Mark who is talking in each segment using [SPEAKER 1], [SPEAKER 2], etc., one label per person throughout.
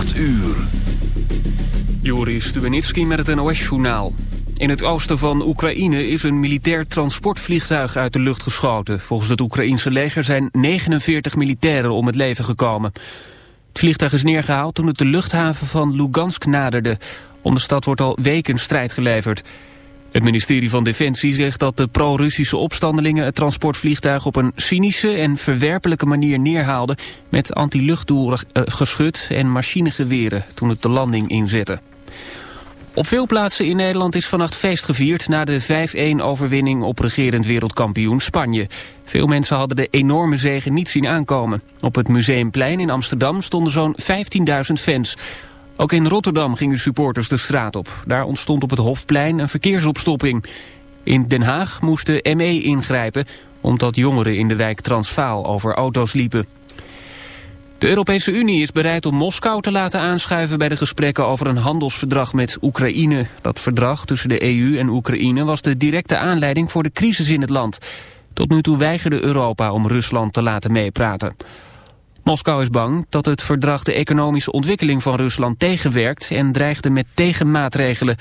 [SPEAKER 1] 8 uur.
[SPEAKER 2] Joris Stubenitski met het NOS-journaal. In het oosten van Oekraïne is een militair transportvliegtuig uit de lucht geschoten. Volgens het Oekraïense leger zijn 49 militairen om het leven gekomen. Het vliegtuig is neergehaald toen het de luchthaven van Lugansk naderde. Om de stad wordt al weken strijd geleverd. Het ministerie van Defensie zegt dat de pro-Russische opstandelingen het transportvliegtuig op een cynische en verwerpelijke manier neerhaalden met anti-luchtdoelen eh, en machinegeweren toen het de landing inzette. Op veel plaatsen in Nederland is vannacht feest gevierd na de 5-1 overwinning op regerend wereldkampioen Spanje. Veel mensen hadden de enorme zegen niet zien aankomen. Op het Museumplein in Amsterdam stonden zo'n 15.000 fans. Ook in Rotterdam gingen supporters de straat op. Daar ontstond op het Hofplein een verkeersopstopping. In Den Haag moest ME ingrijpen... omdat jongeren in de wijk Transvaal over auto's liepen. De Europese Unie is bereid om Moskou te laten aanschuiven... bij de gesprekken over een handelsverdrag met Oekraïne. Dat verdrag tussen de EU en Oekraïne was de directe aanleiding voor de crisis in het land. Tot nu toe weigerde Europa om Rusland te laten meepraten. Moskou is bang dat het verdrag de economische ontwikkeling van Rusland tegenwerkt en dreigde met tegenmaatregelen.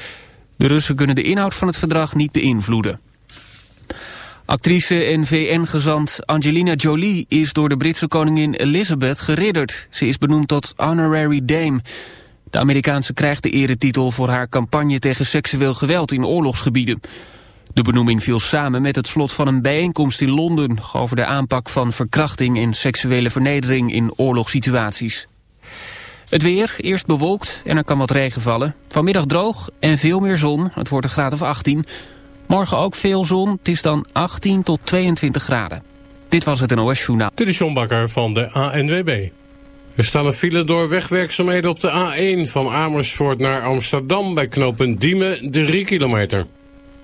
[SPEAKER 2] De Russen kunnen de inhoud van het verdrag niet beïnvloeden. Actrice en VN-gezant Angelina Jolie is door de Britse koningin Elizabeth geridderd. Ze is benoemd tot Honorary Dame. De Amerikaanse krijgt de eretitel voor haar campagne tegen seksueel geweld in oorlogsgebieden. De benoeming viel samen met het slot van een bijeenkomst in Londen... over de aanpak van verkrachting en seksuele vernedering in oorlogssituaties. Het weer, eerst bewolkt en er kan wat regen vallen. Vanmiddag droog en veel meer zon, het wordt een graad of 18. Morgen ook veel zon, het is dan 18 tot 22 graden. Dit was het NOS Journaal.
[SPEAKER 3] Dit is John Bakker van de ANWB. Er staan een file door wegwerkzaamheden op de A1 van Amersfoort naar Amsterdam... bij knooppunt Diemen, 3 kilometer.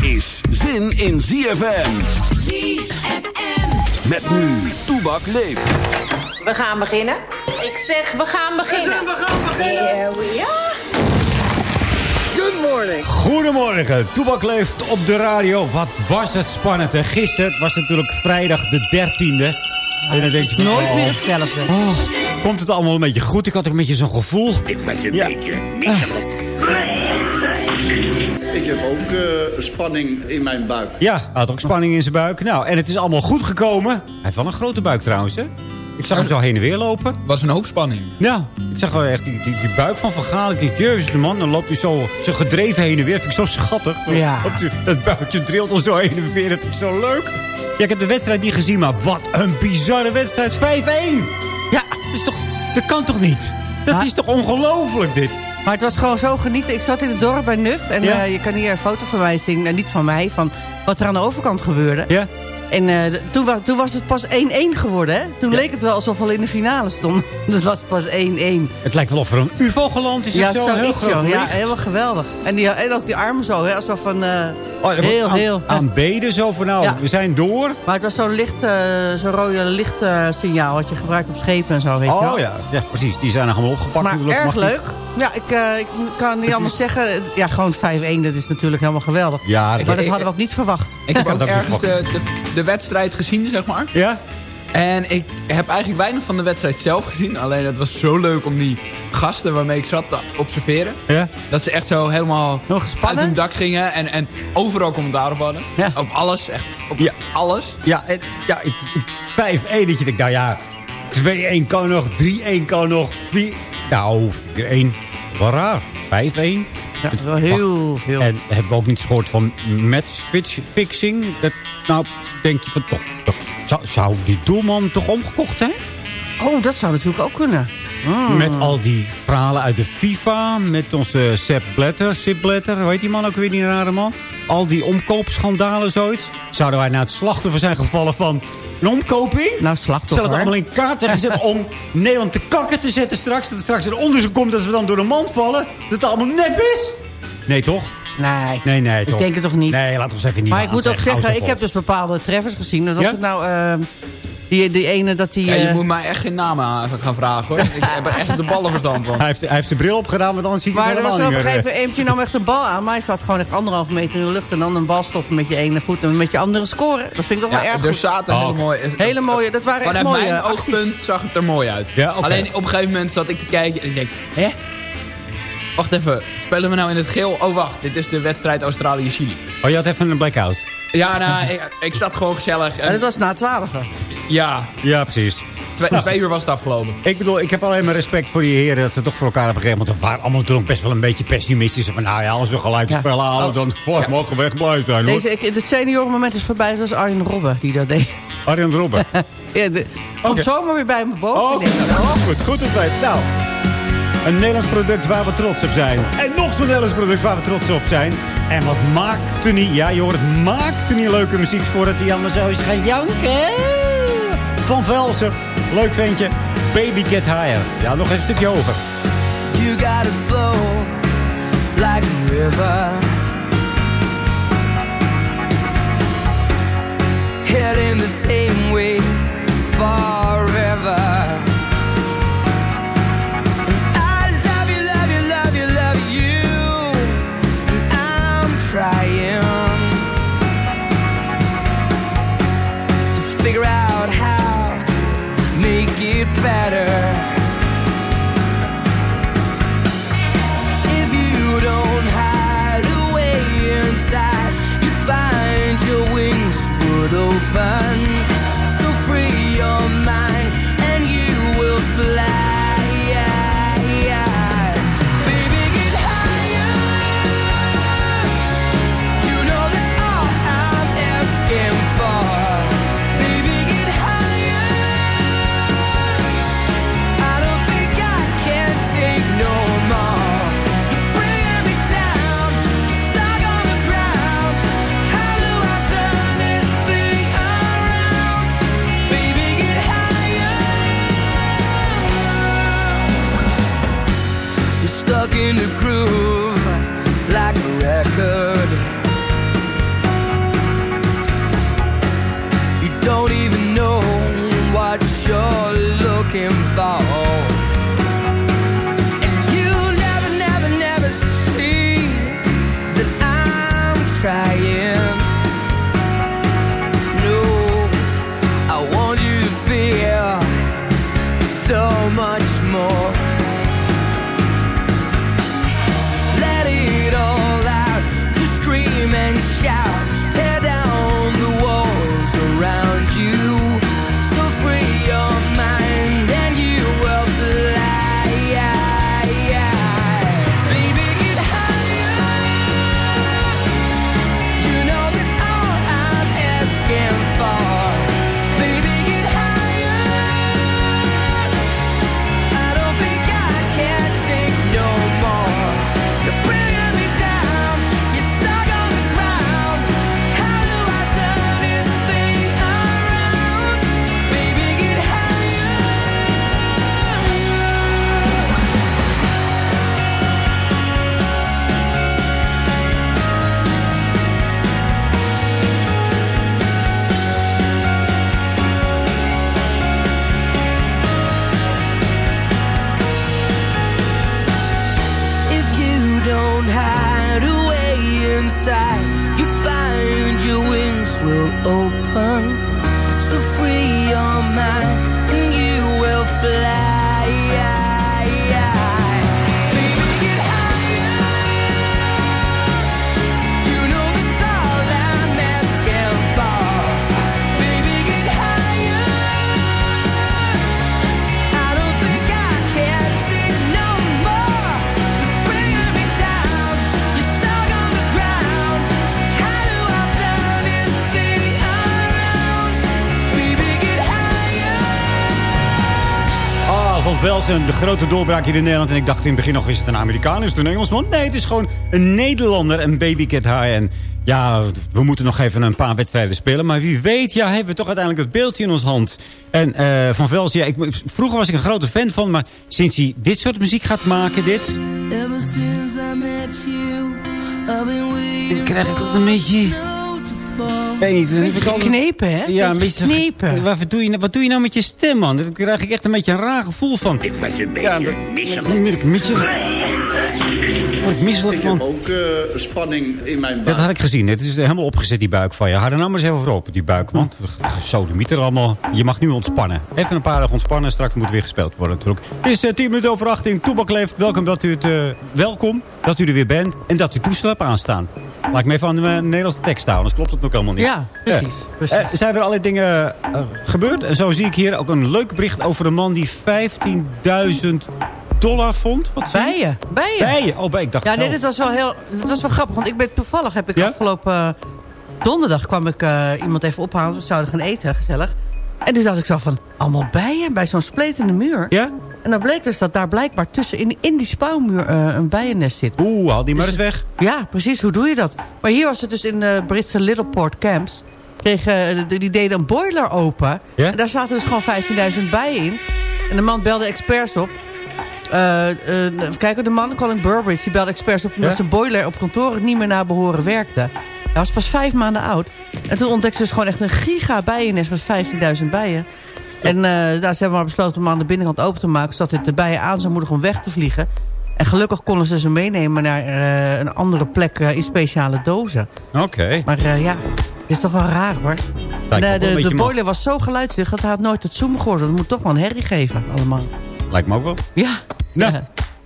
[SPEAKER 4] is zin in ZFM.
[SPEAKER 5] ZFM.
[SPEAKER 4] Met nu, Toebak leeft.
[SPEAKER 5] We gaan beginnen. Ik zeg, we gaan beginnen.
[SPEAKER 6] We gaan beginnen.
[SPEAKER 5] Here we are.
[SPEAKER 6] Good morning.
[SPEAKER 7] Goedemorgen, Toebak leeft op de radio. Wat was het spannend, hè? Gisteren was het natuurlijk vrijdag de 13e. En dan denk je van,
[SPEAKER 5] Nooit
[SPEAKER 7] oh,
[SPEAKER 5] meer hetzelfde.
[SPEAKER 7] oh, komt het allemaal een beetje goed? Ik had ook een beetje zo'n gevoel.
[SPEAKER 8] Ik was een
[SPEAKER 7] Ja.
[SPEAKER 8] beetje misselijk.
[SPEAKER 9] Ik heb ook eh, spanning in mijn buik.
[SPEAKER 7] Ja, hij had ook spanning in zijn buik. Nou, en het is allemaal goed gekomen. Hij heeft wel een grote buik trouwens, hè? Ik zag hem zo heen en weer lopen.
[SPEAKER 10] was een hoop spanning.
[SPEAKER 7] Nou, ik zag wel echt die, die, die buik van Van Gaal. Ik denk, jezus de man, dan loopt hij zo, zo gedreven heen en weer. Vind ik zo schattig.
[SPEAKER 5] Ja.
[SPEAKER 7] Dat, dat buikje trilt al zo heen en weer. Dat vind ik zo leuk. Ja, ik heb de wedstrijd niet gezien, maar wat een bizarre wedstrijd. 5-1. Ja, dat, is toch, dat kan toch niet? Dat
[SPEAKER 5] Ja.
[SPEAKER 7] is toch ongelooflijk, dit?
[SPEAKER 8] Maar het was gewoon zo genieten. Ik zat in het dorp bij Nuf. En
[SPEAKER 7] Ja.
[SPEAKER 8] eh, je kan hier een foto van mij zien. En niet van mij. Van wat er aan de overkant gebeurde.
[SPEAKER 7] Ja?
[SPEAKER 8] En eh, toen, wa- toen was het pas 1-1 geworden. Hè? Toen leek het wel alsof we al in de finale stonden. Dat was pas 1-1.
[SPEAKER 7] Het lijkt wel of er een ufo geland is.
[SPEAKER 8] Ja,
[SPEAKER 7] zo, heel groot.
[SPEAKER 8] Ja, helemaal geweldig. En, die, en ook die armen zo, hè, alsof van... eh,
[SPEAKER 7] Oh, er
[SPEAKER 8] heel,
[SPEAKER 7] aan,
[SPEAKER 8] heel...
[SPEAKER 7] aanbeden zo van nou,
[SPEAKER 8] Ja.
[SPEAKER 7] we zijn door.
[SPEAKER 8] Maar het was zo'n licht, eh, zo'n rode lichtsignaal... wat je gebruikt op schepen en zo, weet je wel.
[SPEAKER 7] Oh ja, ja, precies. Die zijn er allemaal opgepakt.
[SPEAKER 8] Maar erg
[SPEAKER 7] Mag
[SPEAKER 8] leuk. Ja, ik, eh, ik kan niet anders zeggen. Ja, gewoon 5-1, dat is natuurlijk helemaal geweldig.
[SPEAKER 7] Ja,
[SPEAKER 8] maar dat
[SPEAKER 10] ik-
[SPEAKER 8] hadden we ook niet verwacht.
[SPEAKER 10] Ik heb ook
[SPEAKER 7] dat
[SPEAKER 10] ergens de, de, de wedstrijd gezien, zeg maar.
[SPEAKER 7] Ja?
[SPEAKER 10] En ik heb eigenlijk weinig van de wedstrijd zelf gezien. Alleen het was zo leuk om die gasten waarmee ik zat te observeren.
[SPEAKER 7] Ja?
[SPEAKER 10] Dat ze echt zo helemaal
[SPEAKER 8] Heel
[SPEAKER 10] uit hun dak gingen. En, en overal commentaar op hadden.
[SPEAKER 8] Ja.
[SPEAKER 10] Op alles, echt op
[SPEAKER 7] Ja.
[SPEAKER 10] alles.
[SPEAKER 7] Ja, en, ja ik, ik, 5-1 dat je denkt, nou ja, 2-1 kan nog, 3-1 kan nog, 4... Nou, 4-1, wel raar. 5-1.
[SPEAKER 8] Ja, wel heel veel.
[SPEAKER 7] En hebben we ook niet gehoord van matchfixing? Dat, nou, denk je van toch, toch zou, zou die doelman toch omgekocht zijn?
[SPEAKER 8] Oh, dat zou natuurlijk ook kunnen. Mm.
[SPEAKER 7] Met al die verhalen uit de FIFA. Met onze Sepp Blatter, Sepp Blatter. Hoe heet die man ook weer, die rare man? Al die omkoopschandalen, zoiets. Zouden wij naar het slachtoffer zijn gevallen van een omkoping?
[SPEAKER 8] Nou,
[SPEAKER 7] Zal
[SPEAKER 8] slachtoffer.
[SPEAKER 7] het allemaal in kaart zijn gezet om Nederland te kakken te zetten straks? Dat er straks een onderzoek komt dat we dan door de mand vallen? Dat het allemaal nep is? Nee, toch?
[SPEAKER 8] Nee.
[SPEAKER 7] Nee, nee,
[SPEAKER 8] Ik denk het toch niet.
[SPEAKER 7] Nee, laat ons even niet
[SPEAKER 8] Maar ik moet ook zeggen, ik heb dus bepaalde treffers gezien. Dat was
[SPEAKER 7] Ja?
[SPEAKER 8] het nou... eh, die, die ene dat die...
[SPEAKER 10] Ja, je
[SPEAKER 8] eh,
[SPEAKER 10] moet mij echt geen namen aan- gaan vragen hoor. ik heb er echt de ballen verstand van.
[SPEAKER 7] Hij heeft, hij heeft zijn bril opgedaan, want anders ziet hij
[SPEAKER 8] Maar
[SPEAKER 7] het
[SPEAKER 8] er was
[SPEAKER 7] helemaal
[SPEAKER 8] op een gegeven moment, eentje nam echt een bal aan. Maar hij zat gewoon echt anderhalve meter in de lucht. En dan een bal stoppen met je ene voet en met je andere scoren. Dat vind ik toch wel erg
[SPEAKER 10] er zaten
[SPEAKER 7] Oh.
[SPEAKER 10] hele mooie...
[SPEAKER 8] Hele mooie, dat waren echt
[SPEAKER 10] Vanuit
[SPEAKER 8] mooie
[SPEAKER 10] mijn
[SPEAKER 8] acties.
[SPEAKER 10] oogpunt zag het er mooi uit.
[SPEAKER 7] Ja.
[SPEAKER 10] Alleen op een gegeven moment zat ik te kijken en ik denk... Hè? Wacht even, spelen we nou in het geel? Oh wacht, dit is de wedstrijd Australië-Chili.
[SPEAKER 7] Oh, je had even een blackout.
[SPEAKER 10] Ja, nou, ik, ik zat gewoon gezellig.
[SPEAKER 8] En
[SPEAKER 10] En,
[SPEAKER 8] dat was na twaalf.
[SPEAKER 10] ja,
[SPEAKER 7] Ja, precies.
[SPEAKER 10] twee,
[SPEAKER 7] Nou.
[SPEAKER 10] twee uur was het afgelopen.
[SPEAKER 7] Ik bedoel, ik heb alleen maar respect voor die heren dat ze toch voor elkaar hebben gegeven. Want we waren allemaal natuurlijk best wel een beetje pessimistisch. Van nou ja, als we gelijk
[SPEAKER 8] Ja.
[SPEAKER 7] spelen halen,
[SPEAKER 8] Oh.
[SPEAKER 7] dan oh, mogen we echt blij zijn hoor.
[SPEAKER 8] Deze, ik, het seniorenmoment is voorbij, zoals Arjen Robben die dat deed.
[SPEAKER 7] Arjen Robben.
[SPEAKER 8] Ja, de, zomaar weer bij me boven.
[SPEAKER 7] Oh, goed, goed op tijd. Nou, een Nederlands product waar we trots op zijn. En nog zo'n Nederlands product waar we trots op zijn. En wat maakt er niet, ja je hoort het, maakt niet leuke muziek voordat hij allemaal zo is gaan janken. Van Velsen, leuk ventje. Baby Get Higher. Ja, nog een stukje over.
[SPEAKER 11] You gotta flow like a river. Heading the same way forever.
[SPEAKER 7] De grote doorbraak hier in Nederland. En ik dacht in het begin nog, is het een Amerikaan? Is het een Engelsman? Nee, het is gewoon een Nederlander, een Baby Cat High. En ja, we moeten nog even een paar wedstrijden spelen. Maar wie weet, ja, hebben we toch uiteindelijk het beeldje in ons hand. En eh, Van Velsen, ja, ik, vroeger was ik een grote fan van. Maar sinds hij dit soort muziek gaat maken, dit...
[SPEAKER 11] Ever since I met you, I've been waiting
[SPEAKER 7] Dan krijg ik ook een beetje... Ik weet niet, ik altijd-
[SPEAKER 8] Geknepen, hè?
[SPEAKER 7] Ja, een beetje
[SPEAKER 8] geknepen.
[SPEAKER 7] Wat doe, je, nou- wat doe je nou met je stem, man? Daar krijg ik echt een beetje een raar gevoel van.
[SPEAKER 12] Ik was een beetje
[SPEAKER 7] Ja, dat-
[SPEAKER 12] misselijk.
[SPEAKER 7] Ik misselijk- word ik misselijk
[SPEAKER 9] Ik
[SPEAKER 7] van.
[SPEAKER 9] heb ook eh, spanning in mijn buik.
[SPEAKER 7] Dat had ik gezien. Het is helemaal opgezet, die buik van je. Ga er nou maar eens even voor open, die buik, man. Zo, de er allemaal. Je mag nu ontspannen. Even een paar dagen ontspannen. Straks moet weer gespeeld worden natuurlijk. Het is eh, 10 minuten over 8 in Toebak leeft. Welkom dat u, het, eh, welkom dat u er weer bent. En dat u toestel hebt aanstaan. Laat ik me even aan de eh, Nederlandse tekst houden. Anders klopt het nog helemaal niet.
[SPEAKER 8] Ja, precies,
[SPEAKER 7] Eh,
[SPEAKER 8] precies.
[SPEAKER 7] eh, zijn er allerlei dingen gebeurd? En zo zie ik hier ook een leuk bericht over een man die 15.000 dollar vond. Wat?
[SPEAKER 8] Bijen, bijen.
[SPEAKER 7] Bijen. Oh, bij, ik dacht
[SPEAKER 8] Ja, nee, dit was wel heel, dit was wel grappig. Want ik ben toevallig, heb ik
[SPEAKER 7] Ja?
[SPEAKER 8] afgelopen donderdag kwam ik iemand even ophalen. We zouden gaan eten, gezellig. En toen dacht ik zo van, allemaal bijen bij zo'n spletende muur.
[SPEAKER 7] Ja?
[SPEAKER 8] En dan bleek dus dat daar blijkbaar tussen in, in die spouwmuur eh, een bijennest zit.
[SPEAKER 7] Oeh, haal die maar
[SPEAKER 8] Dus-
[SPEAKER 7] eens weg.
[SPEAKER 8] Ja, precies. Hoe doe je dat? Maar hier was het dus in de Britse Littleport Camps. De- die deden een boiler open.
[SPEAKER 7] Ja?
[SPEAKER 8] En daar zaten dus gewoon 15.000 bijen in. En de man belde experts op. Eh, eh, even kijken, de man, Colin Burbridge, die belde experts op... omdat zijn boiler op kantoor niet meer naar behoren werkte. Hij was pas vijf maanden oud. En toen ontdekten ze dus gewoon echt een giga bijennest met 15.000 bijen. En daar ze hebben maar besloten om aan de binnenkant open te maken... zodat het de bijen aan zou moedigen om weg te vliegen. En gelukkig konden ze ze meenemen naar eh, een andere plek eh, in speciale dozen.
[SPEAKER 7] Oké.
[SPEAKER 8] Maar eh, ja, het is toch wel raar hoor.
[SPEAKER 7] Lijkt
[SPEAKER 8] En, de boiler was zo geluidsdicht dat hij had nooit het zoom gehoord. Dat moet toch wel een herrie geven allemaal.
[SPEAKER 7] Lijkt me ook wel.
[SPEAKER 8] Ja.
[SPEAKER 7] Nou,
[SPEAKER 8] ja.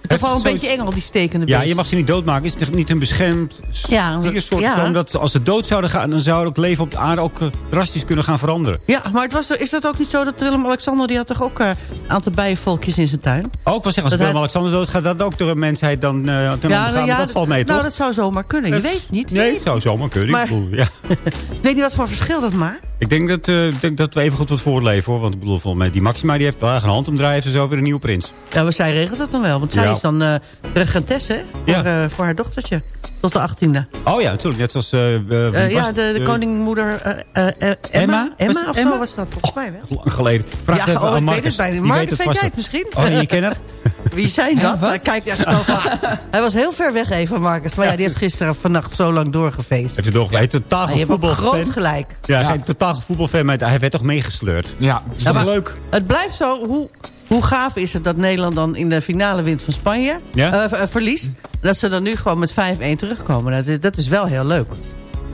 [SPEAKER 8] Toch wel een
[SPEAKER 7] zoiets-
[SPEAKER 8] beetje eng al die stekende
[SPEAKER 7] Ja, je mag ze niet doodmaken. Is het niet een beschermd
[SPEAKER 8] Ja,
[SPEAKER 7] diersoort?
[SPEAKER 8] ja.
[SPEAKER 7] Omdat als ze dood zouden gaan, dan zou ook leven op de aarde ook eh, drastisch kunnen gaan veranderen.
[SPEAKER 8] Ja, maar het was, is dat ook niet zo dat Willem-Alexander... die had toch ook eh, een aantal bijenvolkjes in zijn tuin?
[SPEAKER 7] Ook wel zeggen, als
[SPEAKER 8] Dat
[SPEAKER 7] Willem-Alexander dood gaat, dat ook de mensheid dan uh, ten
[SPEAKER 8] Ja, nou
[SPEAKER 7] gaat.
[SPEAKER 8] ja,
[SPEAKER 7] dat valt mee, toch?
[SPEAKER 8] Nou, dat zou zomaar kunnen. Je
[SPEAKER 7] Het-
[SPEAKER 8] weet het niet.
[SPEAKER 7] Nee, het zou zomaar kunnen.
[SPEAKER 8] Maar-
[SPEAKER 7] Ik, bedoel, ja.
[SPEAKER 8] Weet niet wat voor verschil dat maakt.
[SPEAKER 7] ik denk dat, eh, ik denk dat we even goed wat voortleven, hoor. Want ik bedoel, volgens mij, die Maxima die heeft wel een hand omdraaien... ze zo weer een nieuwe prins.
[SPEAKER 8] Ja, maar zij regelt dat dan wel. Want zij
[SPEAKER 7] Ja.
[SPEAKER 8] Is dan eh regentesse hè, voor,
[SPEAKER 7] Ja.
[SPEAKER 8] eh, voor haar dochtertje. Tot de achttiende.
[SPEAKER 7] Oh ja, natuurlijk. Net Eh, was
[SPEAKER 8] ja, de, de koningmoeder Emma.
[SPEAKER 7] Emma?
[SPEAKER 8] Emma, of
[SPEAKER 7] Emma?
[SPEAKER 8] zo was dat volgens mij wel.
[SPEAKER 7] Lang geleden. Vraag
[SPEAKER 8] Ja,
[SPEAKER 7] even
[SPEAKER 8] oh,
[SPEAKER 7] aan
[SPEAKER 8] ik weet
[SPEAKER 7] Marcus.
[SPEAKER 8] het.
[SPEAKER 7] Die
[SPEAKER 8] Marcus,
[SPEAKER 7] weet het
[SPEAKER 8] weet
[SPEAKER 7] vast
[SPEAKER 8] jij het misschien?
[SPEAKER 7] Oh, je kent het?
[SPEAKER 8] Wie zijn dat? Hij kijkt echt zo van... Hij was heel ver weg even, Marcus. Maar ja, die heeft gisteren vannacht zo lang doorgefeest.
[SPEAKER 7] Heeft hij toch hij is totaal
[SPEAKER 8] je
[SPEAKER 7] voetbalfan.
[SPEAKER 8] groot gelijk.
[SPEAKER 7] Ja, geen totaal voetbalfan, maar hij werd toch meegesleurd.
[SPEAKER 10] Ja.
[SPEAKER 7] Is toch
[SPEAKER 8] maar-
[SPEAKER 7] leuk?
[SPEAKER 8] Het blijft zo. Hoe, hoe gaaf is het dat Nederland dan in de finale wint van Spanje?
[SPEAKER 7] Ja?
[SPEAKER 8] Eh, eh, verliest. Dat ze dan nu gewoon met 5-1 terugkomen. Dat, is- dat is wel heel leuk.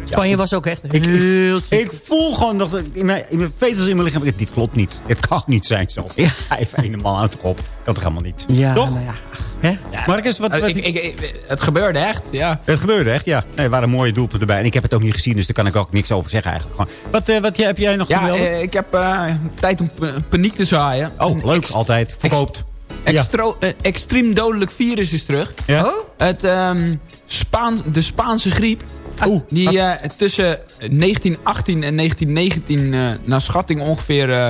[SPEAKER 8] Spanje was ook echt
[SPEAKER 7] Ik,
[SPEAKER 8] heel
[SPEAKER 7] ik, ik voel gewoon nog dat in mijn, in mijn vetels in mijn lichaam. Dit klopt niet. Het kan niet zijn zo.
[SPEAKER 8] Ja.
[SPEAKER 7] Vijf ene man aan het op. Kan toch helemaal niet?
[SPEAKER 8] Ja,
[SPEAKER 7] Toch?
[SPEAKER 8] nou ja.
[SPEAKER 7] Hè? Marcus, wat,
[SPEAKER 10] Eh,
[SPEAKER 7] wat-
[SPEAKER 10] ik, ik, ik- het gebeurde echt, ja.
[SPEAKER 7] het gebeurde echt, ja. Nee, er waren mooie doelpunten erbij. En ik heb het ook niet gezien, dus daar kan ik ook niks over zeggen eigenlijk. Gewoon. Wat, eh, wat heb jij nog
[SPEAKER 10] Ja,
[SPEAKER 7] gemeld?
[SPEAKER 10] eh, ik heb eh, tijd om pa- paniek te zaaien.
[SPEAKER 7] oh,
[SPEAKER 10] Een
[SPEAKER 7] leuk. altijd. Verkoopt.
[SPEAKER 10] extro- eh, extreem dodelijk virus is terug.
[SPEAKER 7] Ja?
[SPEAKER 8] Oh?
[SPEAKER 10] Het, ehm, Spaans, de Spaanse griep.
[SPEAKER 7] Oeh,
[SPEAKER 10] Die eh, tussen 1918 en 1919 eh, naar schatting ongeveer eh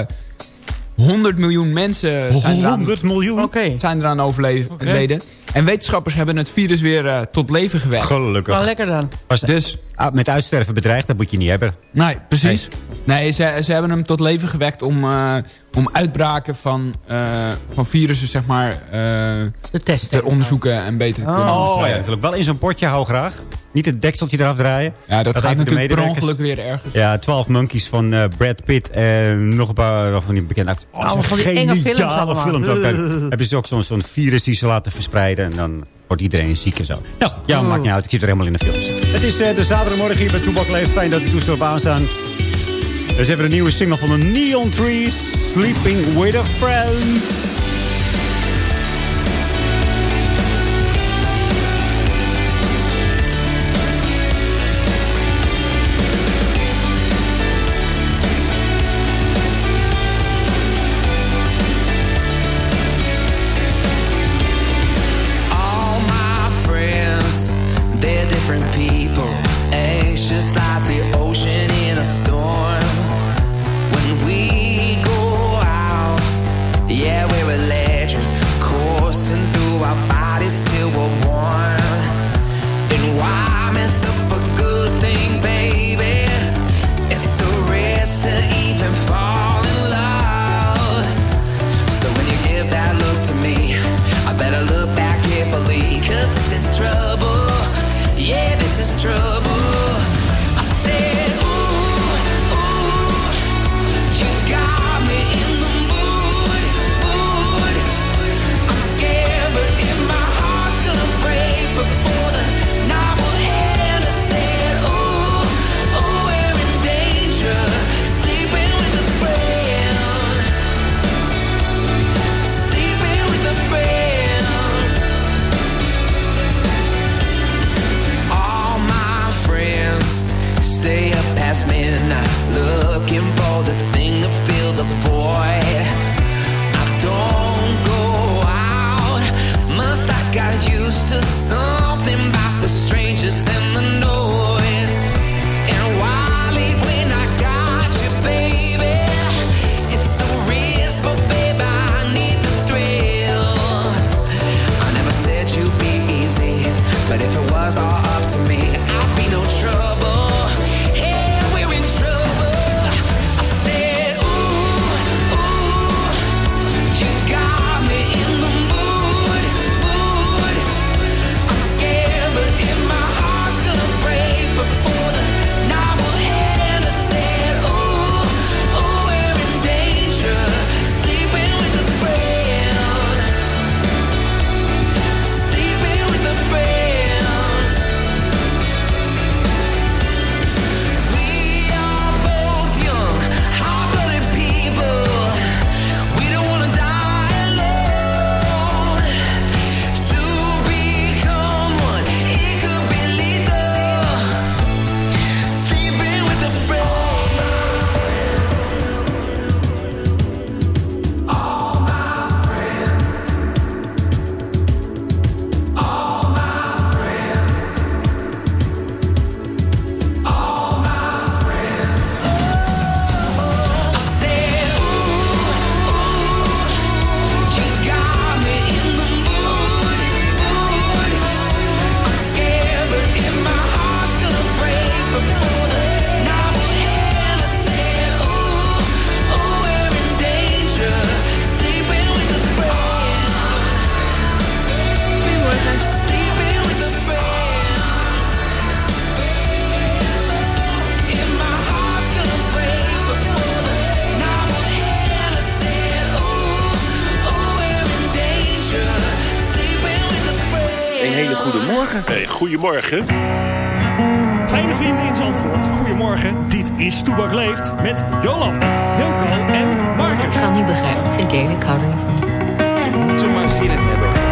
[SPEAKER 10] 100 miljoen mensen zijn eraan,
[SPEAKER 7] 100 miljoen?
[SPEAKER 10] Zijn eraan overleden. En wetenschappers hebben het virus weer eh, tot leven gewekt.
[SPEAKER 7] Gelukkig.
[SPEAKER 8] Nou, lekker dan.
[SPEAKER 7] Was
[SPEAKER 10] Dus,
[SPEAKER 7] ah, met uitsterven bedreigd, dat moet je niet hebben.
[SPEAKER 10] nee, precies. Nee, ze, ze hebben hem tot leven gewekt om, eh, om uitbraken van, eh, van virussen, zeg maar, eh,
[SPEAKER 8] De testen.
[SPEAKER 10] te onderzoeken en beter te kunnen
[SPEAKER 7] Oh ja,
[SPEAKER 10] bestrijden.
[SPEAKER 7] natuurlijk. Wel in zo'n potje, hou graag niet het dekseltje eraf draaien.
[SPEAKER 10] Ja, dat, gaat natuurlijk per ongeluk weer ergens.
[SPEAKER 7] Ja, 12 Monkeys van eh, Brad Pitt en nog een paar van die bekende acteurs. Oh, oh
[SPEAKER 8] van films allemaal.
[SPEAKER 7] films. Ook, hebben ze ook zo'n virus die ze laten verspreiden en dan wordt iedereen ziek en zo. Nou, ja, maakt niet uit. Ik zit er helemaal in de films. Het is uh, de zaterdagmorgen hier bij Toebak Fijn dat die toestel op aanstaan.
[SPEAKER 13] Er is even een nieuwe single van de Neon Trees, Sleeping With A Friend.
[SPEAKER 14] goedemorgen.
[SPEAKER 15] Fijne vrienden in Zandvoort, goedemorgen. Dit is Toebak Leeft met Jolanda, Wilco en Marcus. Ik
[SPEAKER 16] kan niet begrijpen, ik denk ik hou er niet van.
[SPEAKER 12] Toen maar zin in hebben.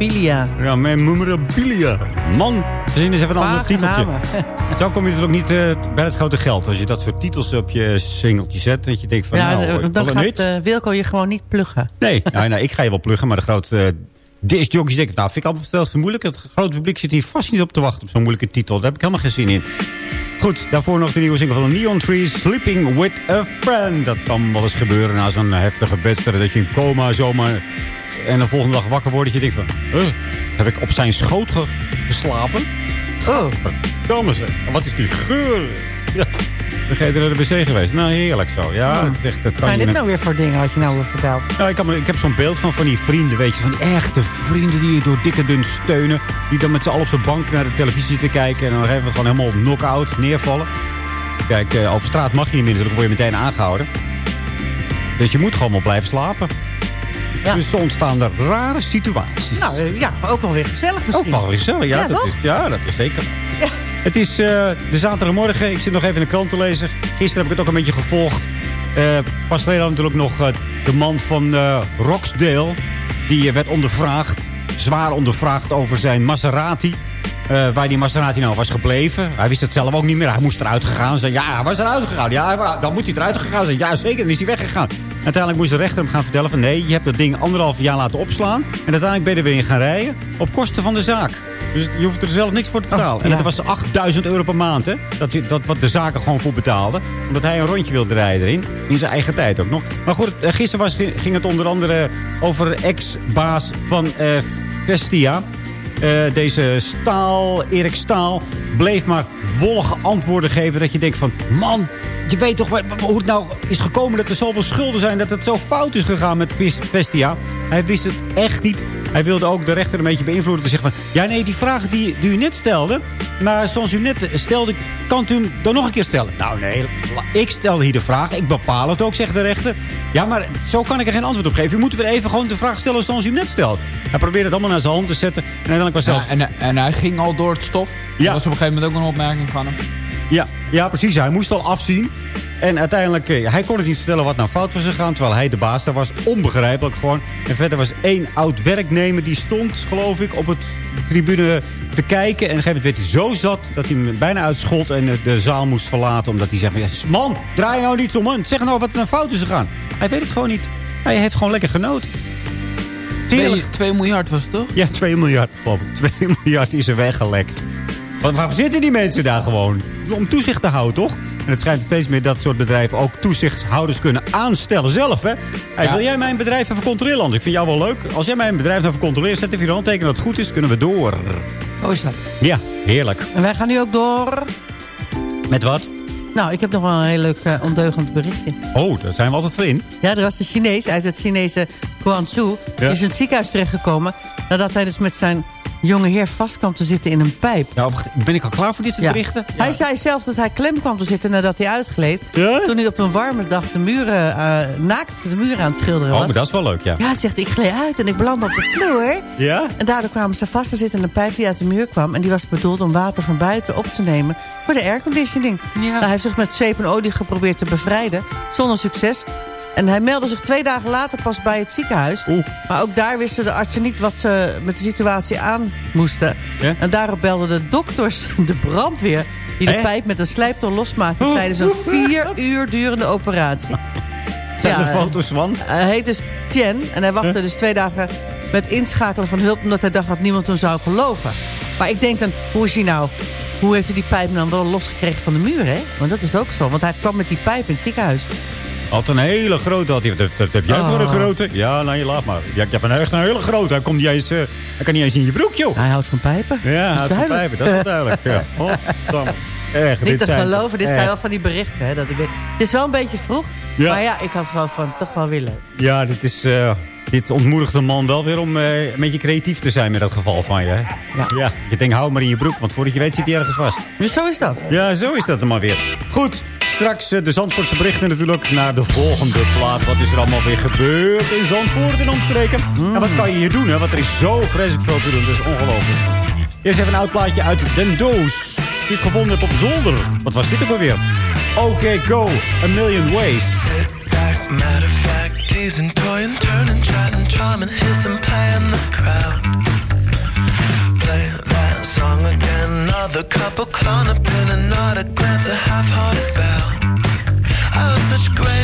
[SPEAKER 7] Memorabilia. Ja, Memorabilia. Man, verzin eens even een ander titeltje. Zo kom je natuurlijk niet eh, bij het grote geld. Als je dat soort titels op je singeltje zet. Dat je denkt van,
[SPEAKER 8] Ja,
[SPEAKER 7] nou,
[SPEAKER 8] eh, dan gaat Wilco je gewoon niet pluggen.
[SPEAKER 7] Nee, nou, nou, ik ga je wel pluggen, maar de grote uh, discjockeys denken... nou, vind ik altijd veel te moeilijk. Het grote publiek zit hier vast niet op te wachten op zo'n moeilijke titel. Daar heb ik helemaal geen zin in. Goed, daarvoor nog de nieuwe single van Neon Trees... Sleeping with a Friend. Dat kan wel eens gebeuren na zo'n heftige wedstrijd... dat je in coma zomaar... en de volgende dag wakker wordt... dat je denkt van... "Huh, heb ik op zijn schoot ge- geslapen?
[SPEAKER 8] Oh.
[SPEAKER 7] En Wat is die geur? Ja. Ben jij er naar de wc geweest? Nou, heerlijk zo. Ja, het is echt, dat kan
[SPEAKER 8] je
[SPEAKER 7] je
[SPEAKER 8] dit nou weer voor dingen wat je nou weer vertelt?
[SPEAKER 7] nou, ik, kan ik heb zo'n beeld van, van die vrienden, weet je. Van die echte vrienden die je door dikke dun steunen. Die dan met z'n allen op zijn bank naar de televisie zitten kijken. En dan even gewoon helemaal knock-out neervallen. Kijk, eh, over straat mag je niet dus dan word je meteen aangehouden. Dus je moet gewoon wel blijven slapen.
[SPEAKER 8] Ja.
[SPEAKER 7] Dus ontstaan er rare situaties.
[SPEAKER 8] Nou eh, ja, ook wel weer gezellig misschien.
[SPEAKER 7] Ook wel weer gezellig, ja.
[SPEAKER 8] Ja,
[SPEAKER 7] dat
[SPEAKER 8] toch?
[SPEAKER 7] is, ja, dat is zeker. Het is eh, de zaterdagmorgen. Ik zit nog even in de krant te lezen. Gisteren heb ik het ook een beetje gevolgd. Eh, pas geleden natuurlijk nog de man van Roxdale. Die werd ondervraagd. Zwaar ondervraagd over zijn Maserati. Waar die Maserati nou was gebleven. Hij wist het zelf ook niet meer. Hij moest eruit gegaan zijn. Ja, hij was eruit gegaan. Ja, dan moet hij eruit gegaan zijn. Ja, zeker. Dan is hij weggegaan. Uiteindelijk moest de rechter hem gaan vertellen van... nee, je hebt dat ding anderhalf jaar laten opslaan. En uiteindelijk ben je er weer in gaan rijden. Op kosten van de zaak. Dus je hoeft er zelf niks voor te betalen. en
[SPEAKER 8] ja.
[SPEAKER 7] dat was 8000 euro per maand, hè? Dat, dat wat de zaken gewoon voor betaalden. Omdat hij een rondje wilde rijden erin. In zijn eigen tijd ook nog. Maar goed, eh, gisteren was, ging het onder andere over ex-baas van eh, Vestia. Eh, deze Staal, Erik Staal, bleef maar wollige antwoorden geven. Dat je denkt van, man, je weet toch hoe het nou is gekomen dat er zoveel schulden zijn. Dat het zo fout is gegaan met Vestia. Hij wist het echt niet. Hij wilde ook de rechter een beetje beïnvloeden. Te zeggen van, ja nee, die vraag die, die u net stelde. Maar zoals u net stelde, kan u hem dan nog een keer stellen? Nou nee, ik stelde hier de vraag. Ik bepaal het ook, zegt de rechter. Ja, maar zo kan ik er geen antwoord op geven. U moet weer even gewoon de vraag stellen zoals u hem net stelt. Hij probeerde het allemaal naar zijn hand te zetten. En uiteindelijk was zelfs...
[SPEAKER 10] Ja, en, en hij ging al door het stof.
[SPEAKER 7] Ja.
[SPEAKER 10] Dat was op een gegeven moment ook een opmerking van hem.
[SPEAKER 7] Ja, ja, precies. Hij moest al afzien. En uiteindelijk, eh, hij kon het niet vertellen wat nou fout was gegaan. Terwijl hij de baas daar was. Onbegrijpelijk gewoon. En verder was één oud werknemer die stond, geloof ik, op het de tribune te kijken. En op een gegeven moment werd hij zo zat dat hij hem bijna uitschot en eh, de zaal moest verlaten. Omdat hij ja, man, draai nou niet zo man. Zeg nou wat er nou fout is gegaan. Hij weet het gewoon niet. Hij heeft gewoon lekker genoten.
[SPEAKER 10] 2 miljard was het toch?
[SPEAKER 7] Ja, 2 miljard, geloof ik. 2 miljard is er weggelekt. Waar zitten die mensen daar gewoon? Om toezicht te houden, toch? En het schijnt steeds meer dat soort bedrijven ook toezichtshouders kunnen aanstellen zelf, hè? Hey,
[SPEAKER 10] Ja.
[SPEAKER 7] Wil jij mijn bedrijf even controleren, Anders? Ik vind jou wel leuk. Als jij mijn bedrijf even controleert, zet even je handtekening dat het goed is, kunnen we door.
[SPEAKER 8] Hoe is dat?
[SPEAKER 7] Ja, heerlijk.
[SPEAKER 8] En wij gaan nu ook door.
[SPEAKER 7] Met wat?
[SPEAKER 8] Nou, ik heb nog wel een heel leuk eh, ondeugend berichtje.
[SPEAKER 7] Oh, daar zijn we altijd voor in.
[SPEAKER 8] Ja, er was een Chinees uit het Chinese Guangzhou. Die is in het ziekenhuis terechtgekomen... nadat hij dus met zijn jonge heer vast kwam te zitten in een pijp.
[SPEAKER 7] Nou, ben ik al klaar voor dit soort
[SPEAKER 8] Ja.
[SPEAKER 7] berichten?
[SPEAKER 8] Hij zei zelf dat hij klem kwam te zitten nadat hij uitgleed.
[SPEAKER 7] Ja?
[SPEAKER 8] Toen hij op een warme dag de muren, eh, naakt de muren aan het schilderen
[SPEAKER 7] Oh,
[SPEAKER 8] was.
[SPEAKER 7] maar dat is wel leuk, ja.
[SPEAKER 8] Ja, zegt hij, ik gleed uit en ik belandde op de vloer.
[SPEAKER 7] Ja?
[SPEAKER 8] En daardoor kwamen ze vast te zitten in een pijp die uit de muur kwam. En die was bedoeld om water van buiten op te nemen voor de airconditioning. Nou, hij heeft zich met zeep en olie geprobeerd te bevrijden. Zonder succes. En hij meldde zich twee dagen later pas bij het ziekenhuis. Maar ook daar wisten de artsen niet wat ze met de situatie aan moesten.
[SPEAKER 7] Ja?
[SPEAKER 8] En daarop belden de dokters de brandweer... die de pijp met een slijptol losmaakte tijdens een vier uur durende operatie.
[SPEAKER 7] Zijn er
[SPEAKER 8] Ja,
[SPEAKER 7] foto's van?
[SPEAKER 8] Hij heet dus Tien en hij wachtte
[SPEAKER 7] Huh?
[SPEAKER 8] dus twee dagen met inschakelen van hulp... omdat hij dacht dat niemand hem zou geloven. Maar ik denk dan, hoe is hij nou... Hoe heeft hij die pijp dan wel losgekregen van de muur, hè? Want dat is ook zo, want hij kwam met die pijp in het ziekenhuis.
[SPEAKER 7] Had een hele grote. Had hij, dat, dat heb jij
[SPEAKER 8] Oh.
[SPEAKER 7] voor een grote? Ja, nou je laat maar. Ja, ik heb een echt een hele grote. Hij, komt niet eens, eh, hij kan niet eens in je broek, joh.
[SPEAKER 8] Hij houdt van pijpen.
[SPEAKER 7] Ja, hij houdt van pijpen. Dat is wel duidelijk. Ja. Echt,
[SPEAKER 8] Niet
[SPEAKER 7] dit
[SPEAKER 8] te geloven, dit
[SPEAKER 7] echt-
[SPEAKER 8] zijn wel van die berichten. Hè, dat ik, het is wel een beetje vroeg,
[SPEAKER 7] Ja.
[SPEAKER 8] maar ja, ik had wel van toch wel willen.
[SPEAKER 7] Ja, dit, is, eh, dit ontmoedigt de man wel weer om eh, een beetje creatief te zijn met dat geval van je. Hè?
[SPEAKER 8] Ja.
[SPEAKER 7] Je denkt, hou maar in je broek, want voordat je weet zit hij ergens vast.
[SPEAKER 8] Dus zo is dat.
[SPEAKER 7] Ja, zo is dat dan maar weer. Goed, straks eh, de Zandvoortse berichten natuurlijk naar de volgende plaat. Wat is er allemaal weer gebeurd in Zandvoort en omstreken? En wat kan je hier doen, hè? Want er is zo vreselijk veel te doen, dat is ongelooflijk. Eerst even een oud plaatje uit Den Doos. die ik gevonden heb op zolder. Wat was dit ook alweer? Oké, go. A Million Ways.
[SPEAKER 11] Matter of fact, teasing, toying, turning, trying, charming, hissing, playing the crowd. Play that song again, another couple clown up in another glance, a half-hearted bow. Oh, such grace,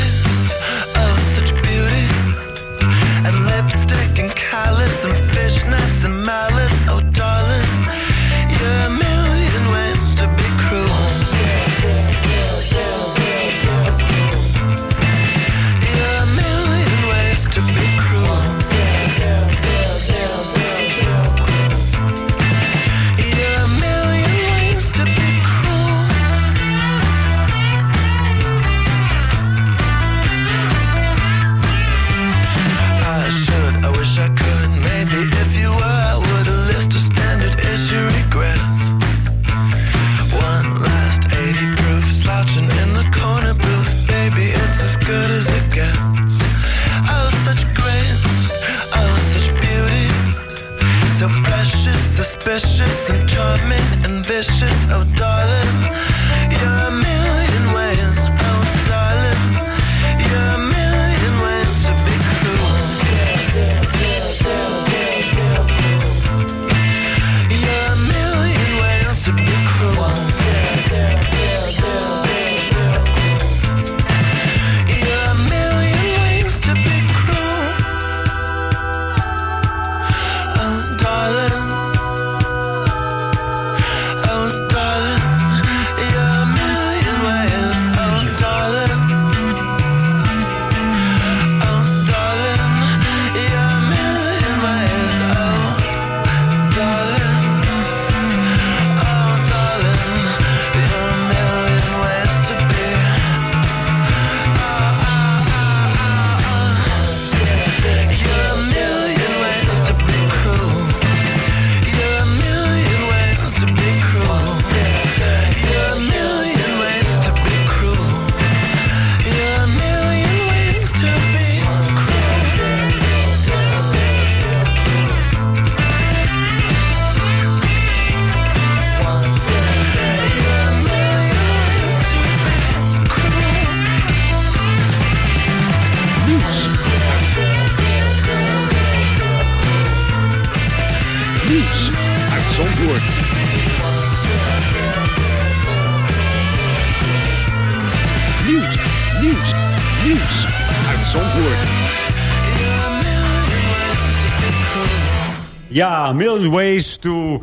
[SPEAKER 7] Ja, A Million Ways to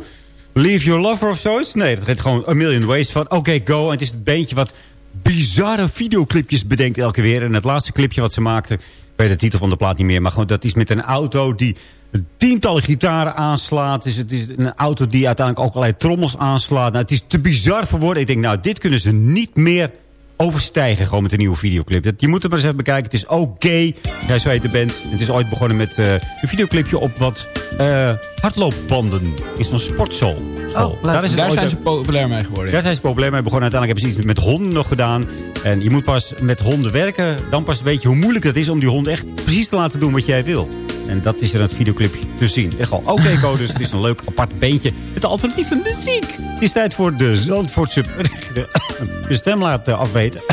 [SPEAKER 7] Leave Your Lover of zoiets. Nee, dat heet gewoon A Million Ways van Oké, Go. En het is het beentje wat bizarre videoclipjes bedenkt elke weer. En het laatste clipje wat ze maakte, ik weet de titel van de plaat niet meer. Maar gewoon, dat is met een auto die tientallen gitaren aanslaat. Is, het is een auto die uiteindelijk ook allerlei trommels aanslaat. Nou, het is te bizar voor woorden. Ik denk, nou, dit kunnen ze niet meer overstijgen gewoon met een nieuwe videoclip. Dat, je moet het maar eens even bekijken. Het is oké. Ja, zo heet de band. Het is ooit begonnen met eh, een videoclipje op wat eh, hardloopbanden in zo'n sportschool.
[SPEAKER 10] Oh,
[SPEAKER 7] Daar, is het
[SPEAKER 10] Daar
[SPEAKER 7] ooit
[SPEAKER 10] zijn ze populair mee geworden.
[SPEAKER 7] daar zijn ze probleem mee begonnen. Uiteindelijk hebben ze iets met honden nog gedaan. En je moet pas met honden werken. Dan pas weet je hoe moeilijk het is om die honden echt precies te laten doen wat jij wil. En dat is er in het videoclipje te zien. Echt gewoon oké, okay, dus het is een leuk apart beentje met alternatieve muziek. Het is tijd voor de Zandvoortse berichten. Je stem laten afweten.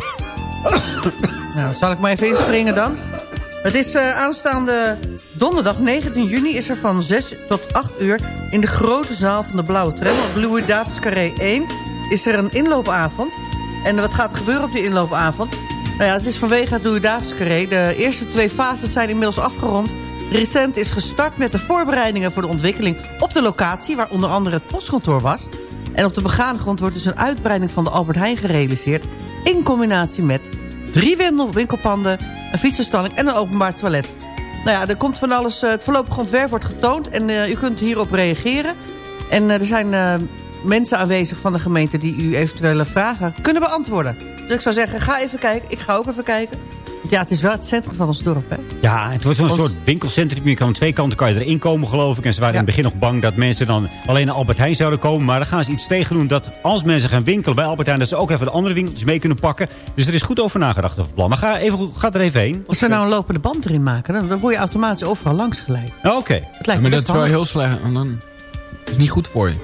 [SPEAKER 8] Nou, zal ik maar even inspringen dan? Het is eh, aanstaande donderdag 19 juni is er van 6 tot 8 uur... in de grote zaal van de Blauwe Tram op Louis Davids Carré 1... is er een inloopavond. En wat gaat er gebeuren op die inloopavond? Nou ja, het is vanwege het Louis Davids Carré. De eerste twee fases zijn inmiddels afgerond. Recent is gestart met de voorbereidingen voor de ontwikkeling op de locatie... waar onder andere het postkantoor was. En op de begane grond wordt dus een uitbreiding van de Albert Heijn gerealiseerd... in combinatie met drie winkelpanden, een fietsenstalling en een openbaar toilet. Nou ja, er komt van alles, eh, het voorlopige ontwerp wordt getoond en eh, u kunt hierop reageren. En eh, er zijn mensen aanwezig van de gemeente die u eventuele vragen kunnen beantwoorden. Dus ik zou zeggen, ga even kijken. Ik ga ook even kijken. Ja, het is wel het centrum van ons dorp, hè?
[SPEAKER 7] Ja, het wordt zo'n
[SPEAKER 8] Ons-
[SPEAKER 7] soort winkelcentrum. Je kan aan twee kanten kan je erin komen, geloof ik. En ze waren in het begin nog bang dat mensen dan alleen naar Albert Heijn zouden komen. Maar daar gaan ze iets tegen doen dat als mensen gaan winkelen bij Albert Heijn... dat ze ook even de andere winkeltjes mee kunnen pakken. Dus er is goed over nagedacht over het plan. Maar ga, even, ga er even heen.
[SPEAKER 8] Als we nou een lopende band erin maken, dan, dan word je automatisch overal langs geleid.
[SPEAKER 7] Oh, Oké.
[SPEAKER 10] Ja, maar dat is wel
[SPEAKER 8] handig.
[SPEAKER 10] heel slecht. Dan is niet goed voor je.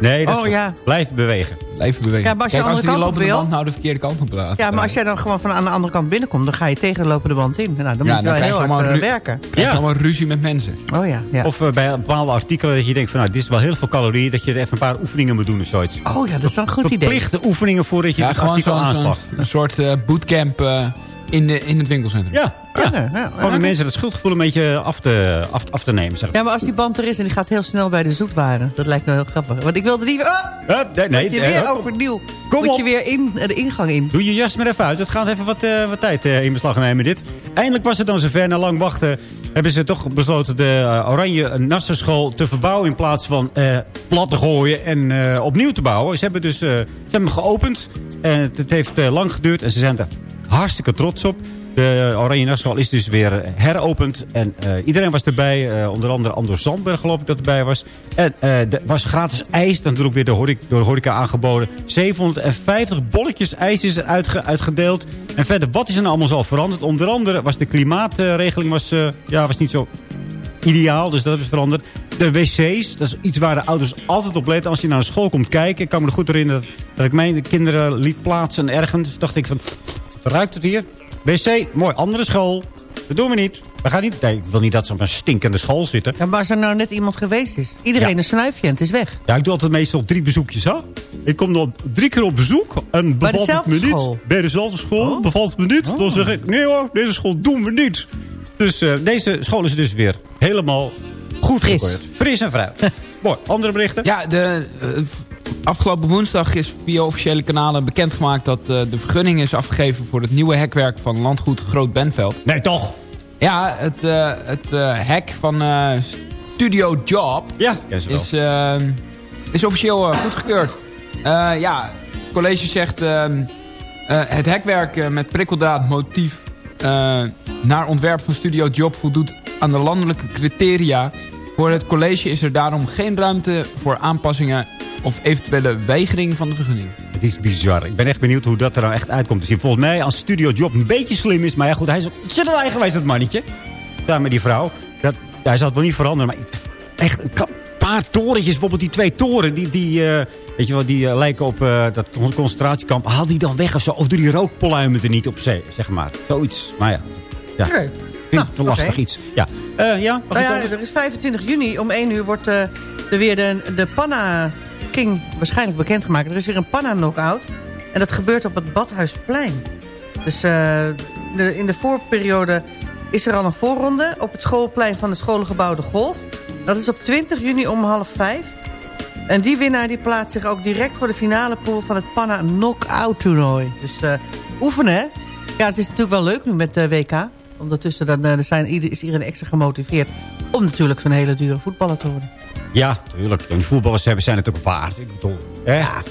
[SPEAKER 7] Nee, dat is
[SPEAKER 8] Oh, ja.
[SPEAKER 7] Bewegen.
[SPEAKER 10] Blijven bewegen.
[SPEAKER 8] Ja, maar als je
[SPEAKER 10] Kijk,
[SPEAKER 8] de
[SPEAKER 10] als die lopende
[SPEAKER 8] wil-
[SPEAKER 10] band nou de verkeerde kant op laat.
[SPEAKER 8] Ja, maar als jij dan gewoon van aan de andere kant binnenkomt... dan ga je tegen de lopende band in. Nou, dan
[SPEAKER 10] Ja,
[SPEAKER 8] moet je
[SPEAKER 10] dan
[SPEAKER 8] wel heel hard
[SPEAKER 10] allemaal ru-
[SPEAKER 8] werken.
[SPEAKER 10] krijg je allemaal ruzie met mensen.
[SPEAKER 8] Oh ja, ja.
[SPEAKER 7] Of eh, bij bepaalde artikelen dat je denkt van... nou, dit is wel heel veel calorieën... dat je er even een paar oefeningen moet doen of zoiets.
[SPEAKER 8] Oh ja, dat is wel een goed idee.
[SPEAKER 7] Verplichte oefeningen voordat je
[SPEAKER 10] Ja,
[SPEAKER 7] het
[SPEAKER 10] gewoon
[SPEAKER 7] artikel aanslag.
[SPEAKER 10] een soort eh, bootcamp eh, in, de, in het winkelcentrum.
[SPEAKER 7] Ja, ja. Gewoon de mensen het schuldgevoel een beetje af te, af, af te nemen. Zeg.
[SPEAKER 8] Ja, maar als die band er is en die gaat heel snel bij de zoetwaren... dat lijkt me heel grappig. Want ik wilde die... Oh,
[SPEAKER 7] Hup, nee, nee,
[SPEAKER 8] moet je
[SPEAKER 7] nee,
[SPEAKER 8] weer overnieuw.
[SPEAKER 7] Kom
[SPEAKER 8] moet
[SPEAKER 7] op.
[SPEAKER 8] je weer in, eh, de ingang in.
[SPEAKER 7] Doe je jas maar even uit. Het gaat even wat, eh, wat tijd eh, in beslag nemen dit. Eindelijk was het dan zover. Na lang wachten hebben ze toch besloten de eh, Oranje Nassenschool te verbouwen... in plaats van eh, plat te gooien en eh, opnieuw te bouwen. Ze hebben dus eh, ze hebben hem geopend. En het, het heeft eh, lang geduurd en ze zijn er hartstikke trots op. De Oranje Nassenschool is dus weer heropend. En eh, iedereen was erbij. eh, onder andere Anders Zandberg geloof ik dat erbij was. En eh, er was gratis ijs. Natuurlijk weer door, horeca, door de horeca aangeboden. 750 bolletjes ijs is er uitge- uitgedeeld. En verder, wat is er nou allemaal zo veranderd? Onder andere was de klimaatregeling was, eh, ja, was niet zo ideaal. Dus dat is veranderd. De wc's, dat is iets waar de ouders altijd op letten. Als je naar een school komt kijken. Ik kan me er goed herinneren dat ik mijn kinderen liet plaatsen ergens. dacht ik van, ruikt het hier? Wc, mooi, andere school. Dat doen we niet. We gaan niet. Nee, ik wil niet dat ze op een stinkende school zitten.
[SPEAKER 8] Ja, maar als er nou net iemand geweest is. Iedereen
[SPEAKER 7] Ja.
[SPEAKER 8] een snuifje en het is weg.
[SPEAKER 7] Ja, ik doe altijd meestal drie bezoekjes, hè? Ik kom dan drie keer op bezoek en bevalt het
[SPEAKER 8] dezelfde
[SPEAKER 7] me niet.
[SPEAKER 8] school?
[SPEAKER 7] Bij dezelfde school bevalt het me niet. Dan zeg ik, nee hoor, deze school doen we niet. Dus eh, deze school is dus weer helemaal goed
[SPEAKER 8] Fris.
[SPEAKER 7] gekeurd. Fris en fruit. Mooi, andere berichten?
[SPEAKER 10] Ja, de, eh, afgelopen woensdag is via officiële kanalen bekendgemaakt... dat eh, de vergunning is afgegeven voor het nieuwe hekwerk van landgoed Groot Benveld.
[SPEAKER 7] Nee, toch?
[SPEAKER 10] Ja, het, eh, het eh, hek van Studio Job
[SPEAKER 7] Ja,
[SPEAKER 10] is, is officieel goedgekeurd. Ja, het college zegt... eh, eh, het hekwerk met prikkeldraad motief naar ontwerp van Studio Job voldoet aan de landelijke criteria. Voor het college is er daarom geen ruimte voor aanpassingen of eventuele weigering van de vergunning.
[SPEAKER 7] Het is bizar. Ik ben echt benieuwd hoe dat er nou echt uitkomt te zien. Volgens mij als Studio Job een beetje slim is. Maar ja goed, hij is ook ontzettend eigenwijs dat mannetje. Samen met die vrouw. Dat, hij zal het wel niet veranderen. Maar echt een paar torentjes. Bijvoorbeeld die twee toren. Die, die, eh, weet je wel, die eh, lijken op eh, dat con- concentratiekamp. Haal die dan weg of zo. Of doe die rookpoluimen er niet op zee. Zeg maar. Zoiets. Maar ja. ja.
[SPEAKER 8] Oké.
[SPEAKER 7] Ik vind het een
[SPEAKER 8] Nou,
[SPEAKER 7] lastig
[SPEAKER 8] oké.
[SPEAKER 7] iets. Ja. Eh, ja,
[SPEAKER 8] Nou ja, er is 25 juni om 1 uur wordt eh, er weer de, de Panna King waarschijnlijk bekendgemaakt. Er is weer een Panna knockout. En dat gebeurt op het Badhuisplein. Dus eh, in de voorperiode is er al een voorronde op het schoolplein van het scholengebouw De Golf. Dat is op 20 juni om half vijf. En die winnaar die plaatst zich ook direct voor de finale pool van het Panna Knockout toernooi. Dus eh, oefenen hè. Ja, het is natuurlijk wel leuk nu met de WK. Ondertussen dan, eh, er zijn, is iedereen extra gemotiveerd om natuurlijk zo'n hele dure voetballer te worden.
[SPEAKER 7] Ja, tuurlijk. En die voetballers hebben zijn het ook waard. Ik bedoel, hè?
[SPEAKER 8] Ja,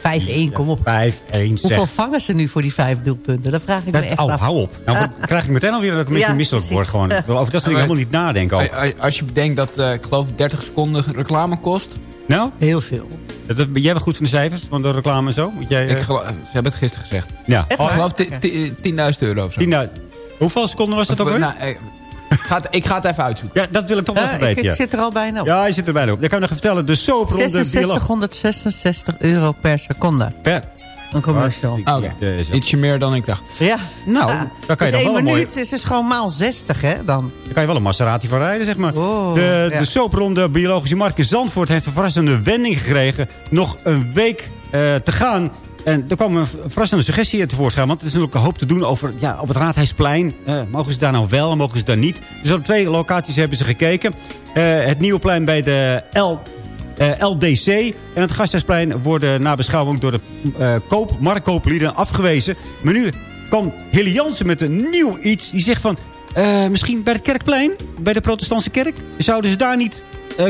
[SPEAKER 8] 5-1, kom op.
[SPEAKER 7] 5-1, zeg.
[SPEAKER 8] Hoeveel vangen ze nu voor die vijf doelpunten? Dat vraag ik me
[SPEAKER 7] Dat,
[SPEAKER 8] echt
[SPEAKER 7] oh,
[SPEAKER 8] af.
[SPEAKER 7] hou op. Nou dan krijg ik meteen alweer dat ik een beetje
[SPEAKER 8] Ja,
[SPEAKER 7] misselijk word. Gewoon. Over dat soort dingen helemaal niet nadenken. Ook.
[SPEAKER 10] Als- je bedenkt dat, eh, ik geloof, 30 seconden reclame kost.
[SPEAKER 7] Nou?
[SPEAKER 8] Heel veel.
[SPEAKER 7] Dat, dat- jij bent goed van de cijfers, van de reclame en zo? Moet jij, eh,
[SPEAKER 10] Ik geloof, ze hebben het gisteren gezegd.
[SPEAKER 7] ja.
[SPEAKER 8] Echt
[SPEAKER 10] Ik geloof ti- ti- 10.000 euro of zo.
[SPEAKER 7] die, nou, hoeveel seconden was dat ook weer?
[SPEAKER 10] nou, eh, ik, ga het, ik ga het even uitzoeken.
[SPEAKER 7] ja, dat wil ik toch wel
[SPEAKER 8] Ja,
[SPEAKER 7] even
[SPEAKER 8] ik,
[SPEAKER 7] weten.
[SPEAKER 8] ik zit er al bijna op.
[SPEAKER 7] ja, je zit er bijna op. Dan kan je nog even vertellen. De soapronde bioloog.
[SPEAKER 8] 6666 euro per seconde.
[SPEAKER 7] Per.
[SPEAKER 8] Een commercial.
[SPEAKER 10] Oké,
[SPEAKER 7] zo.
[SPEAKER 10] ietsje meer dan ik dacht.
[SPEAKER 8] Ja.
[SPEAKER 7] Nou,
[SPEAKER 8] Ja.
[SPEAKER 7] daar kan je
[SPEAKER 8] dus
[SPEAKER 7] dan wel een mooie...
[SPEAKER 8] minuut is dus gewoon maal 60, hè, dan.
[SPEAKER 7] Daar kan je wel een Maserati van rijden, zeg maar.
[SPEAKER 8] Oh,
[SPEAKER 7] de,
[SPEAKER 8] ja.
[SPEAKER 7] de soapronde Biologische Markt in Zandvoort heeft een verrassende wending gekregen. Nog een week eh, te gaan. En er kwam een verrassende suggestie tevoorschijn. Want er is natuurlijk een hoop te doen over ja, op het Raadhuisplein. Eh, mogen ze daar nou wel en mogen ze daar niet? Dus op twee locaties hebben ze gekeken. Eh, het nieuwe plein bij de L, eh, LDC en het Gasthuisplein worden na beschouwing door de koop, marktkooplieden afgewezen. Maar nu kwam Hilly Jansen met een nieuw iets. Die zegt van, misschien bij het Kerkplein, bij de protestantse kerk. Zouden ze daar niet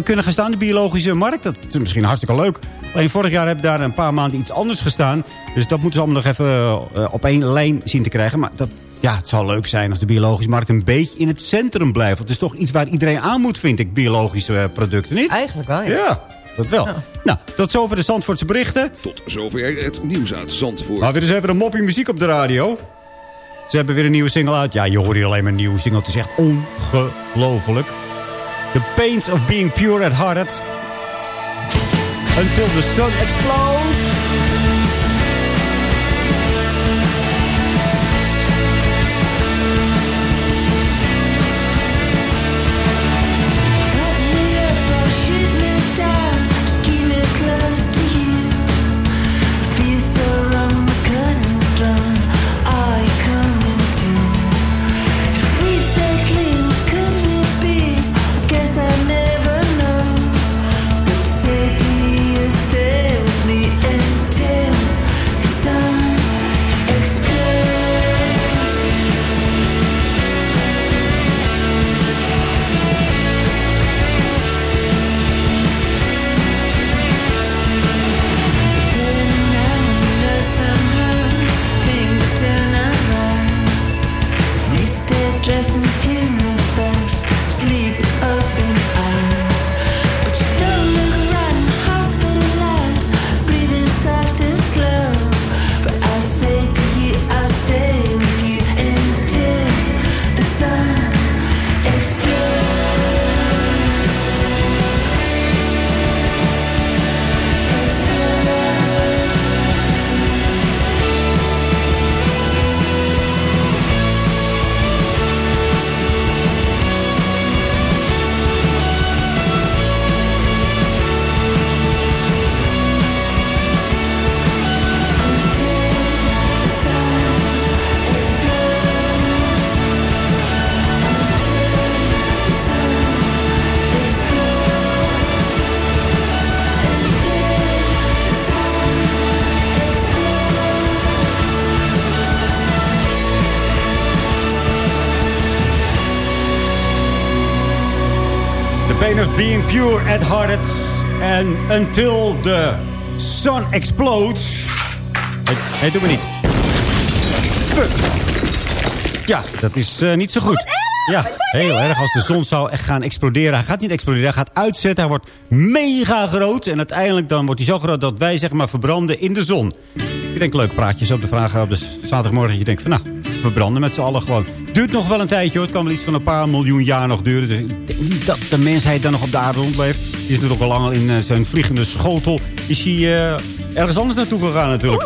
[SPEAKER 7] kunnen gaan staan, de biologische markt? Dat is misschien hartstikke leuk. Alleen vorig jaar hebben daar een paar maanden iets anders gestaan. Dus dat moeten ze allemaal nog even eh, op één lijn zien te krijgen. Maar dat, ja, het zou leuk zijn als de biologische markt een beetje in het centrum blijft. Want het is toch iets waar iedereen aan moet, vind ik, biologische eh, producten, niet?
[SPEAKER 8] Eigenlijk wel, ja.
[SPEAKER 7] Ja, dat wel. Nou, tot zover de Zandvoortse berichten.
[SPEAKER 17] Tot zover het nieuws uit Zandvoort.
[SPEAKER 7] Maar weer eens even een moppie muziek op de radio. Ze hebben weer een nieuwe single uit. Ja, je hoort hier alleen maar een nieuwe single. Het is echt ongelooflijk. The Pains of Being Pure at Heart. Until the Sun Explodes. At Heart. En Until the Sun Explodes. Nee, nee doe me niet. Ja, dat is eh, niet zo goed. Ja, heel erg. Als de zon zou echt gaan exploderen. Hij gaat niet exploderen, hij gaat uitzetten. Hij wordt mega groot. En uiteindelijk dan wordt hij zo groot dat wij zeg maar verbranden in de zon. Ik denk leuke praatjes op de vragen op de zaterdagmorgen. Dat je denkt van nou, we branden met z'n allen gewoon. Duurt nog wel een tijdje hoor. Het kan wel iets van een paar miljoen jaar nog duren. Dus ik denk niet dat de mensheid dan nog op de aarde rondleeft. Die is natuurlijk al lang al in eh, zijn vliegende schotel. Is hij eh, ergens anders naartoe gegaan natuurlijk.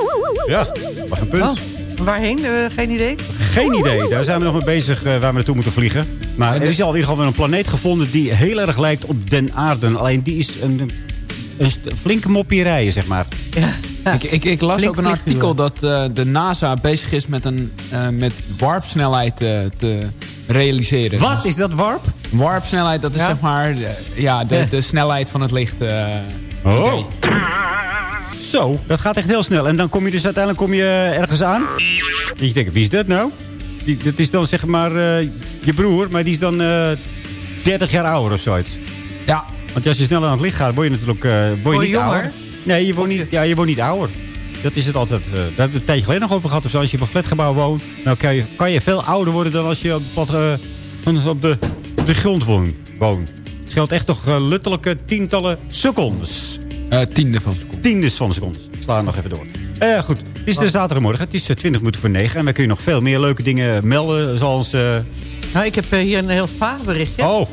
[SPEAKER 7] Ja, wat een punt.
[SPEAKER 8] Oh, waarheen? Eh, geen idee?
[SPEAKER 7] Geen idee. Daar zijn we nog mee bezig waar we naartoe moeten vliegen. Maar er is al in ieder geval een planeet gevonden die heel erg lijkt op Den Aarde. Alleen die is een, een flinke moppie rijden, zeg maar.
[SPEAKER 10] Ik, ik, ik las
[SPEAKER 8] Flink
[SPEAKER 10] ook een artikel dat eh, de NASA bezig is met, een, eh, met warpsnelheid eh, te realiseren.
[SPEAKER 7] Wat is dat warp?
[SPEAKER 10] Warpsnelheid, dat is
[SPEAKER 8] Ja?
[SPEAKER 10] zeg maar de, ja, de, de snelheid van het licht. eh,
[SPEAKER 7] Oh. Zo, dat gaat echt heel snel. En dan kom je dus uiteindelijk kom je ergens aan. En je denkt, wie is dat nou? Die, dat is dan zeg maar eh, je broer, maar die is dan eh 30 jaar ouder of zoiets.
[SPEAKER 10] Ja.
[SPEAKER 7] Want als je sneller aan het licht gaat, word je natuurlijk eh, word je
[SPEAKER 8] Word
[SPEAKER 7] niet
[SPEAKER 8] jonger?
[SPEAKER 7] ouder. Nee, je wordt niet, ja, je wordt niet ouder. Dat is het altijd. eh, daar hebben we het een tijdje geleden nog over gehad. Of zo. Als je op een flatgebouw woont, dan kan je, kan je veel ouder worden dan als je op, wat, eh, op, de, op de grond woont. woont. Het scheelt echt toch luttelijke tientallen secondes.
[SPEAKER 10] Eh, tiende van een seconde.
[SPEAKER 7] Tiendes van een seconde. Ik sla er nog even door. Eh, goed, het is de zaterdagmorgen. Het is eh, 20 minuten voor 9. En wij kunnen nog veel meer leuke dingen melden. Zoals... eh,
[SPEAKER 8] Nou, ik heb hier een heel vaag berichtje.
[SPEAKER 7] Oh,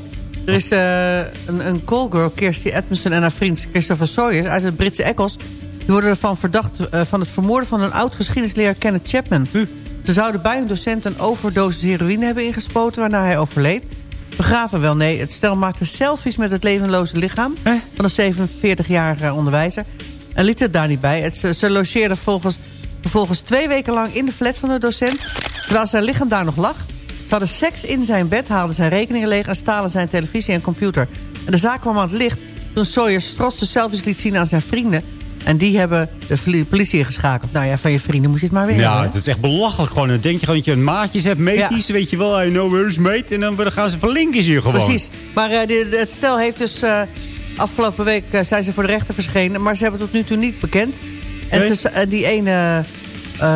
[SPEAKER 8] Er is eh, een, een callgirl, Kirsty Edmondson en haar vriend Christopher Sawyers uit het Britse Eccles. Die worden ervan verdacht eh, van het vermoorden van een oud geschiedenisleraar Kenneth Chapman. Ze zouden bij een docent een overdosis heroïne hebben ingespoten waarna hij overleed. Begraven wel, nee. Het stel maakte selfies met het levenloze lichaam van een 47-jarige onderwijzer. En liet het daar niet bij. Het, ze, ze logeerden volgens, vervolgens twee weken lang in de flat van de docent... terwijl zijn lichaam daar nog lag. Ze hadden seks in zijn bed, haalden zijn rekeningen leeg... en stalen zijn televisie en computer. En de zaak kwam aan het licht toen Sawyers trots de selfies liet zien aan zijn vrienden... En die hebben de politie ingeschakeld. Nou ja, van je vrienden moet je het maar weer
[SPEAKER 7] ja, het is echt belachelijk gewoon. Dan denk je gewoon dat je een maatjes hebt, mateys, weet je wel. I know where is mate. En dan gaan ze verlinken hier gewoon.
[SPEAKER 8] Precies. Maar eh, het stel heeft dus... eh, afgelopen week eh, zijn ze voor de rechter verschenen. Maar ze hebben tot nu toe niet bekend. En
[SPEAKER 7] Nee?
[SPEAKER 8] ze- en die ene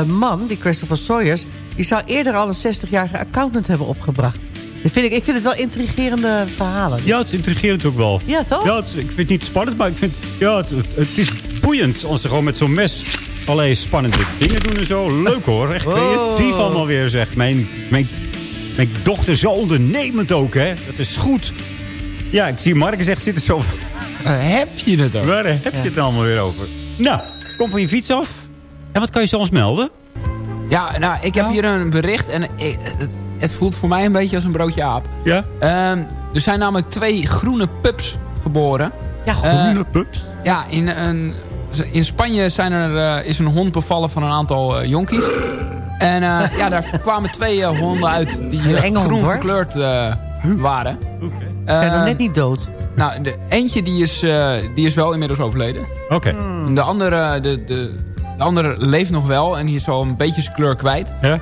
[SPEAKER 8] man, die Christopher Sawyers... die zou eerder al een 60-jarige accountant hebben opgebracht. Dat vind ik, ik vind het wel intrigerende verhalen.
[SPEAKER 7] Ja, het is intrigerend ook wel.
[SPEAKER 8] Ja, toch?
[SPEAKER 7] Ja, het is- ik vind het niet spannend, maar ik vind... Ja, het, het is boeiend als ze gewoon met zo'n mes... allerlei spannende dingen doen en zo. Leuk hoor. Echt
[SPEAKER 8] Wow.
[SPEAKER 7] creatief allemaal weer, zeg. Mijn, mijn, mijn dochter zo ondernemend ook, hè. Dat is goed. Ja, ik zie Mark zegt zitten zo...
[SPEAKER 10] Waar heb je het over?
[SPEAKER 7] Waar heb je het allemaal weer over? Nou, kom van je fiets af. En wat kan je soms melden?
[SPEAKER 10] Ja, nou, ik heb hier een bericht en ik- het, het voelt voor mij een beetje als een broodje aap.
[SPEAKER 7] Ja?
[SPEAKER 10] Ehm, er zijn namelijk twee groene pups geboren.
[SPEAKER 8] Ja,
[SPEAKER 7] Groene pups?
[SPEAKER 10] Ja, in, een, in Spanje zijn er, eh, is een hond bevallen van een aantal eh, jonkies. En eh, ja, daar kwamen twee eh, honden uit die eh, groen eh, waren.
[SPEAKER 8] Zijn
[SPEAKER 10] Eh,
[SPEAKER 8] nog net niet dood.
[SPEAKER 10] nou, de eentje die is, eh, die is wel inmiddels overleden.
[SPEAKER 7] Oké.
[SPEAKER 10] De andere, de, de, de andere leeft nog wel en die is al een beetje zijn kleur kwijt.
[SPEAKER 7] Ja?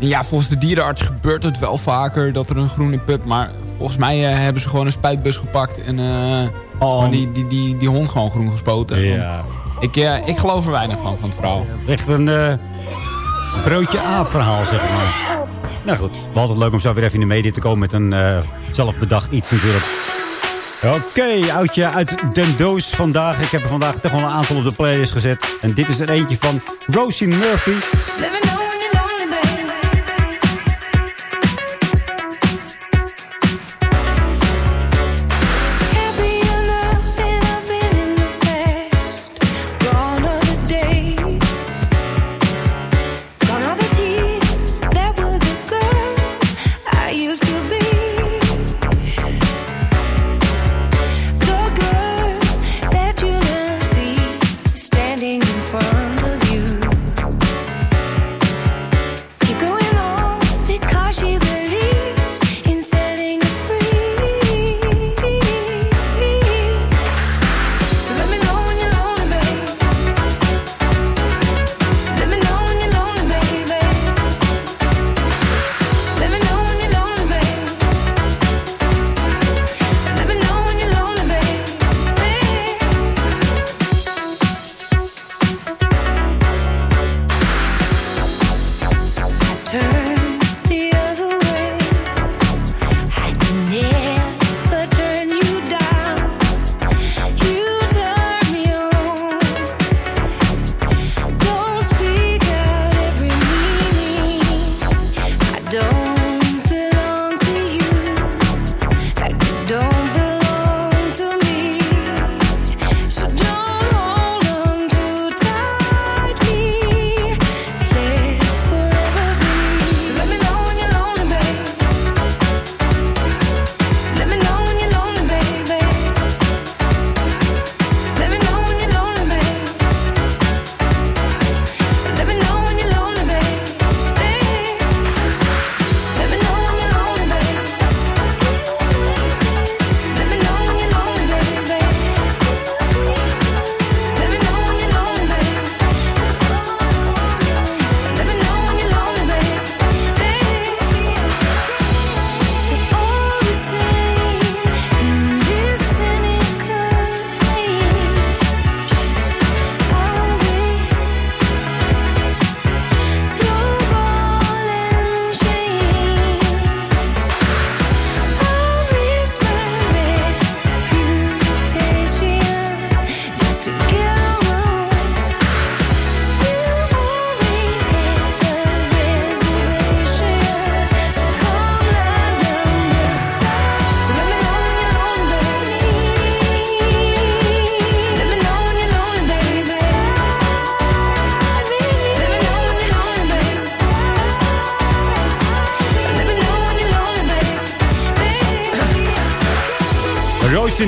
[SPEAKER 10] En ja, volgens de dierenarts gebeurt het wel vaker dat er een groene pup... maar volgens mij eh, hebben ze gewoon een spuitbus gepakt en eh, gewoon die, die, die, die hond gewoon groen gespoten.
[SPEAKER 7] Ja.
[SPEAKER 10] Ik, eh, ik geloof er weinig van, van het verhaal.
[SPEAKER 7] Het is echt een broodje aap verhaal, zeg maar. Nou goed, altijd leuk om zo weer even in de media te komen met een zelfbedacht iets natuurlijk. Oké, oudje uit Den Doos vandaag. Ik heb er vandaag toch wel een aantal op de playlist gezet. En dit is er eentje van Rosie Murphy.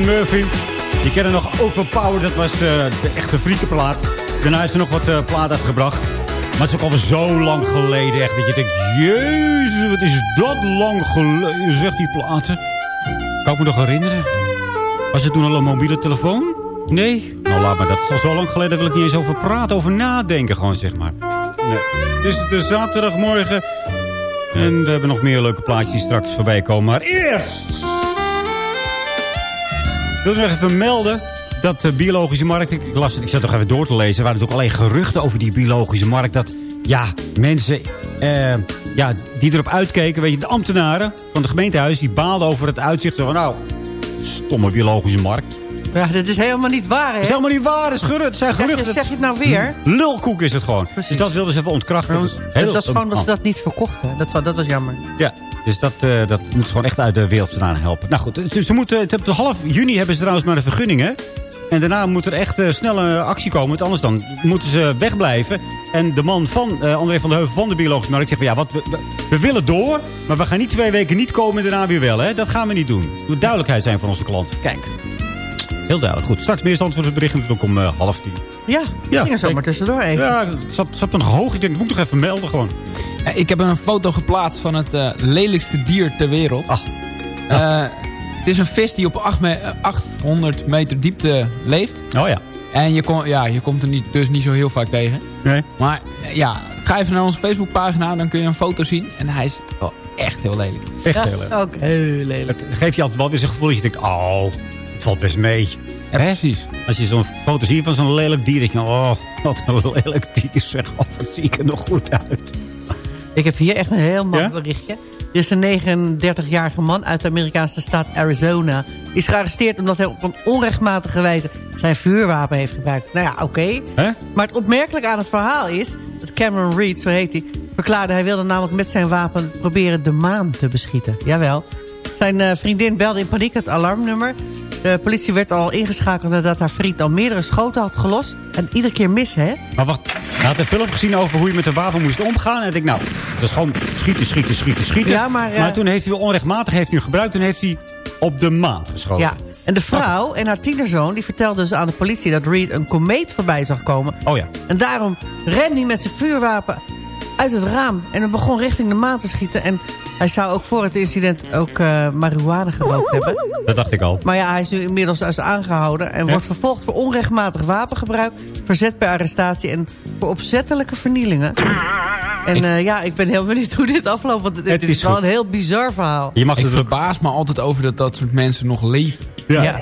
[SPEAKER 7] Murphy. Die kennen nog Overpower. Dat was eh, de echte friekenplaat. Daarna heeft ze nog wat eh plaat uitgebracht. Maar het is ook alweer zo lang geleden. Echt dat je denkt, jezus, wat is dat lang geleden. Zegt die platen. Kan ik me nog herinneren? Was het toen al een mobiele telefoon? Nee? Nou, laat maar. Dat is al zo lang geleden. Daar wil ik niet eens over praten. Over nadenken gewoon, zeg maar. Nee. Dit is de zaterdagmorgen. En we hebben nog meer leuke plaatjes die straks voorbij komen. Maar eerst... Ik wil nog even melden dat de biologische markt... Ik, las het, ik zat toch even door te lezen. Er waren natuurlijk alleen geruchten over die biologische markt. Dat, ja, mensen eh, ja, die erop uitkeken... Weet je, de ambtenaren van het gemeentehuis... die baalden over het uitzicht. Van, nou, stomme biologische markt.
[SPEAKER 8] Ja, dat is helemaal niet waar, hè?
[SPEAKER 7] Dat is helemaal niet waar. Dat is gerucht. Het zijn
[SPEAKER 8] Zeg
[SPEAKER 7] geruchten.
[SPEAKER 8] zeg je het nou weer?
[SPEAKER 7] Lulkoek is het gewoon. Dus dat wilden ze even ontkrachten.
[SPEAKER 8] Dat,
[SPEAKER 7] Dat is
[SPEAKER 8] gewoon dat ze dat niet verkochten. Dat, dat was jammer.
[SPEAKER 7] Ja, dus dat, eh, dat moet ze gewoon echt uit de wereld vandaan helpen. Nou goed, ze, ze moeten, het hebben half juni hebben ze trouwens maar de vergunningen. En daarna moet er echt eh, snel een actie komen. Want anders dan moeten ze wegblijven. En de man van eh, André van de Heuvel van de Biologische Markt zegt van... ja, wat, we, we, willen door, maar we gaan niet twee weken niet komen en daarna weer wel. Hè? Dat gaan we niet doen. Er moet duidelijkheid zijn van onze klanten. Kijk, heel duidelijk. Goed, straks meer berichten natuurlijk om eh, half tien.
[SPEAKER 8] Ja,
[SPEAKER 7] Ja,
[SPEAKER 8] ging er zomaar
[SPEAKER 7] kijk.
[SPEAKER 8] tussendoor even.
[SPEAKER 7] Ja, het zat, zat er nog hoog. Ik denk, ik moet toch even melden gewoon.
[SPEAKER 10] Ik heb een foto geplaatst van het eh, lelijkste dier ter wereld.
[SPEAKER 7] Ach.
[SPEAKER 10] Eh, het is een vis die op acht me- eh, 800 meter diepte leeft.
[SPEAKER 7] Oh ja.
[SPEAKER 10] En je, kon, ja, je komt er niet, dus niet zo heel vaak tegen.
[SPEAKER 7] Nee.
[SPEAKER 10] Maar ja, ga even naar onze Facebookpagina, dan kun je een foto zien. En hij is wel echt heel lelijk.
[SPEAKER 7] Echt heel leuk.
[SPEAKER 8] Ook heel lelijk.
[SPEAKER 7] Het geeft je altijd wel weer zo'n gevoel dat je denkt... oh, het valt best mee.
[SPEAKER 10] Ja, precies.
[SPEAKER 7] Als je zo'n foto ziet van zo'n lelijk dier... denk je, oh, wat een lelijk dier. Zeg, oh, wat zie ik er nog goed uit.
[SPEAKER 8] Ik heb hier echt een heel mooi
[SPEAKER 7] Ja?
[SPEAKER 8] berichtje. Er is een 39-jarige man uit de Amerikaanse staat Arizona. Die is gearresteerd omdat hij op een onrechtmatige wijze zijn vuurwapen heeft gebruikt. Nou ja, oké. Maar het opmerkelijke aan het verhaal is... dat Cameron Reed, zo heet hij... verklaarde hij wilde namelijk met zijn wapen proberen de maan te beschieten. Jawel. Zijn eh, vriendin belde in paniek het alarmnummer. De politie werd al ingeschakeld nadat haar vriend al meerdere schoten had gelost. En iedere keer mis, hè?
[SPEAKER 7] Maar wacht, hij had een film gezien over hoe je met een wapen moest omgaan. En ik nou, dat is gewoon schieten, schieten, schieten, schieten.
[SPEAKER 8] Ja, maar, eh,
[SPEAKER 7] toen heeft hij wel onrechtmatig heeft hij gebruikt. Toen heeft hij op de maan geschoten.
[SPEAKER 8] Ja, en de vrouw en haar tienerzoon... die vertelden dus aan de politie dat Reed een komeet voorbij zag komen.
[SPEAKER 7] Oh ja.
[SPEAKER 8] En daarom rende hij met zijn vuurwapen uit het raam. En hij begon richting de maan te schieten. En hij zou ook voor het incident ook eh marihuana gerookt hebben.
[SPEAKER 7] Dat dacht ik al.
[SPEAKER 8] Maar ja, hij is nu inmiddels dus aangehouden... en wordt vervolgd voor onrechtmatig wapengebruik... verzet bij arrestatie en voor opzettelijke vernielingen. En eh, ja, ik ben heel benieuwd hoe dit afloopt... want dit
[SPEAKER 7] Het
[SPEAKER 8] is,
[SPEAKER 7] is
[SPEAKER 8] wel
[SPEAKER 7] goed.
[SPEAKER 8] een heel bizar verhaal.
[SPEAKER 7] Je mag
[SPEAKER 10] Ik verbaas me altijd over dat dat soort mensen nog leven.
[SPEAKER 7] Ja.
[SPEAKER 8] Ja.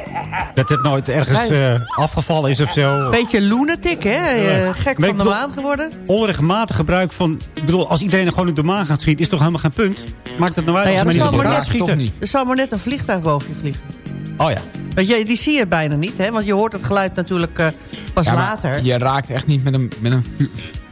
[SPEAKER 7] Dat het nooit ergens eh, afgevallen is of zo.
[SPEAKER 8] Beetje lunatic, hè? Eh, gek
[SPEAKER 7] Maar
[SPEAKER 8] van de maan geworden.
[SPEAKER 7] Onrechtmatig gebruik van... Ik bedoel, als iedereen gewoon op de maan gaat schieten... is toch helemaal geen punt? Maakt het nou uit
[SPEAKER 8] Nou ja,
[SPEAKER 7] als ze
[SPEAKER 8] dat
[SPEAKER 7] maar niet op
[SPEAKER 8] maar
[SPEAKER 7] elkaar
[SPEAKER 8] net-
[SPEAKER 7] schieten?
[SPEAKER 10] Toch niet.
[SPEAKER 8] Er zal maar net een vliegtuig boven je vliegen.
[SPEAKER 7] Oh ja.
[SPEAKER 8] Want je, die zie je bijna niet, hè? Want je hoort het geluid natuurlijk eh, pas
[SPEAKER 10] Ja,
[SPEAKER 8] later.
[SPEAKER 10] Je raakt echt niet met een, met een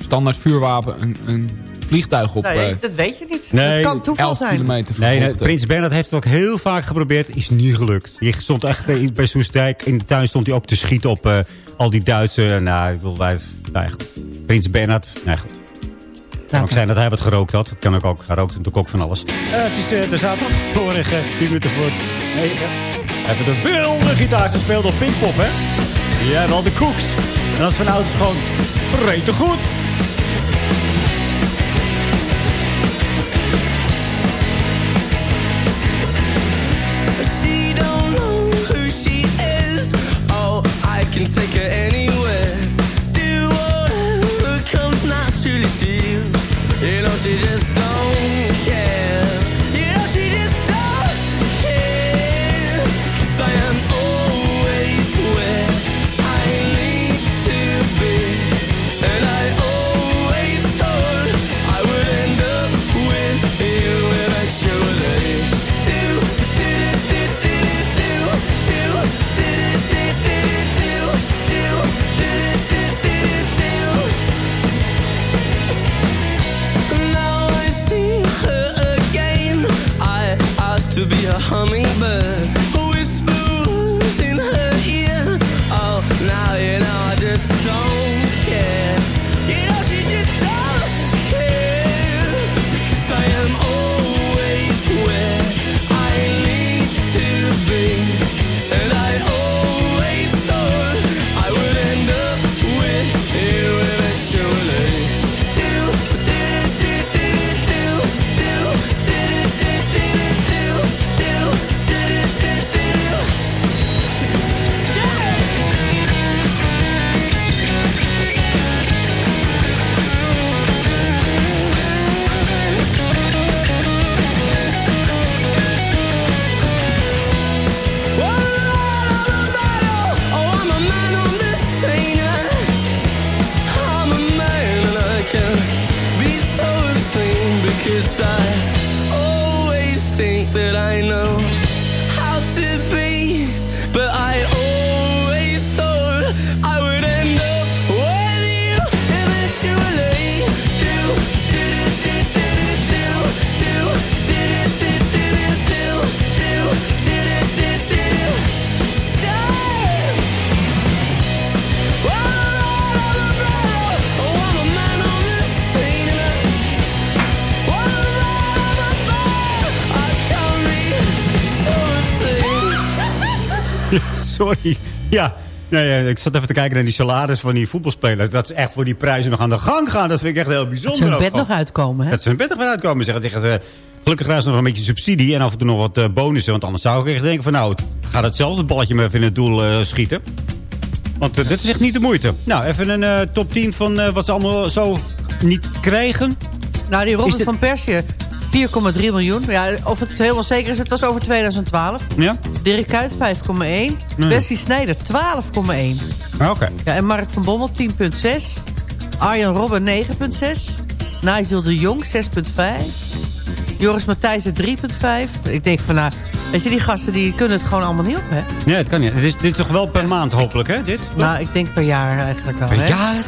[SPEAKER 10] standaard vuurwapen een, een vliegtuig op
[SPEAKER 8] Nee,
[SPEAKER 10] eh,
[SPEAKER 8] dat weet je niet.
[SPEAKER 7] Nee,
[SPEAKER 8] het kan toeval
[SPEAKER 10] 11
[SPEAKER 8] zijn.
[SPEAKER 10] kilometer
[SPEAKER 7] Nee. Prins Bernhard heeft het ook heel vaak geprobeerd. Is niet gelukt. Je stond echt eh, bij Soestdijk. In de tuin stond hij ook te schieten op eh, al die Duitse... Nou, ik wil wij... Nou, goed. Prins Bernhard... Nee, goed. Het kan ook zijn dat hij wat gerookt had. Het kan ook ook. Hij rookt natuurlijk ook van alles. Eh, het is eh, de zaterdagmorgen. 10 minuten voor 9. We hebben de wilde gitaar gespeeld op Pinkpop, hè? Ja, wel de koeks. En dat is van ouds gewoon rete goed. Nee, nee, ik zat even te kijken naar die salaris van die voetbalspelers. Dat ze echt voor die prijzen nog aan de gang gaan. Dat vind ik echt heel
[SPEAKER 8] Dat
[SPEAKER 7] bijzonder.
[SPEAKER 8] ze hun bed nog uitkomen, hè?
[SPEAKER 7] Dat ze hun bed nog uitkomen. Zeggen tegen eh, gelukkig krijgen ze nog een beetje subsidie. En af en toe nog wat eh, bonussen. Want anders zou ik echt denken van nou, gaat het zelf het balletje maar even in het doel eh, schieten. Want eh, dit is echt niet de moeite. Nou, even een eh, top 10 van eh, wat ze allemaal zo niet krijgen.
[SPEAKER 8] Nou, die
[SPEAKER 7] dit-
[SPEAKER 8] van Persie, 4,3 miljoen. Ja, of het helemaal zeker is, het was over 2012.
[SPEAKER 7] Ja?
[SPEAKER 8] Dirk Kuyt 5,1. Wesley Snijder 12,1.
[SPEAKER 7] Ah, Oké.
[SPEAKER 8] Ja, en Mark van Bommel 10,6. Arjan Robben 9,6. Nigel de Jong 6,5. Joris Matthijssen 3,5. Ik denk van, nou, weet je, die gasten die kunnen het gewoon allemaal niet op, hè?
[SPEAKER 7] Nee, het kan niet. Het is, dit is toch wel per maand hopelijk, hè? Dit?
[SPEAKER 8] Nou, ik denk per jaar eigenlijk wel,
[SPEAKER 7] Per
[SPEAKER 8] hè?
[SPEAKER 7] jaar?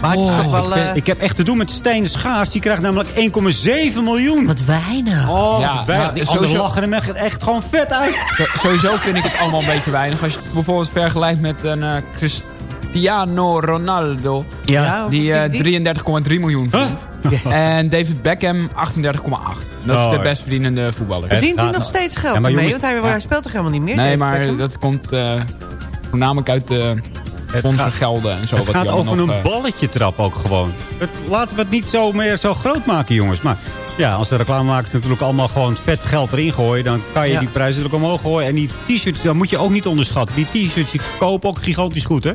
[SPEAKER 8] Maar toch wel...
[SPEAKER 7] ik, ben-
[SPEAKER 8] eh,
[SPEAKER 7] ik heb echt te doen met Stijn Schaars. Die krijgt namelijk 1,7 miljoen.
[SPEAKER 8] Wat weinig.
[SPEAKER 7] Oh,
[SPEAKER 10] Ja,
[SPEAKER 7] wat weinig. die
[SPEAKER 10] sowieso-
[SPEAKER 7] lachen hem echt, echt gewoon vet uit.
[SPEAKER 10] Sowieso vind ik het allemaal een beetje weinig. Als je het bijvoorbeeld vergelijkt met een eh, Cristiano Ronaldo.
[SPEAKER 7] Ja.
[SPEAKER 10] Die eh,
[SPEAKER 8] die- die-
[SPEAKER 10] 33,3 miljoen verdient. En David Beckham 38,8. Dat is
[SPEAKER 7] Oh,
[SPEAKER 10] de
[SPEAKER 7] ja.
[SPEAKER 10] best verdienende voetballer.
[SPEAKER 8] Verdient hij nog
[SPEAKER 7] nou-
[SPEAKER 8] steeds geld
[SPEAKER 7] Ja,
[SPEAKER 8] mee?
[SPEAKER 7] jongens-
[SPEAKER 8] Want hij,
[SPEAKER 7] ja.
[SPEAKER 8] hij speelt toch helemaal niet meer?
[SPEAKER 10] Nee,
[SPEAKER 8] David
[SPEAKER 10] maar
[SPEAKER 8] Beckham?
[SPEAKER 10] dat komt eh, voornamelijk uit de sponsorgelden en zo.
[SPEAKER 7] Het
[SPEAKER 10] wat
[SPEAKER 7] gaat over
[SPEAKER 10] allemaal
[SPEAKER 7] een
[SPEAKER 10] nog, eh,
[SPEAKER 7] balletje trap ook gewoon. Het, laten we het niet zo meer zo groot maken, jongens. Maar ja, als de reclamemakers natuurlijk allemaal gewoon vet geld erin gooien... dan kan je
[SPEAKER 8] Ja.
[SPEAKER 7] die prijzen natuurlijk omhoog gooien. En die t-shirts, dat moet je ook niet onderschatten. Die t-shirts die kopen ook gigantisch goed, hè?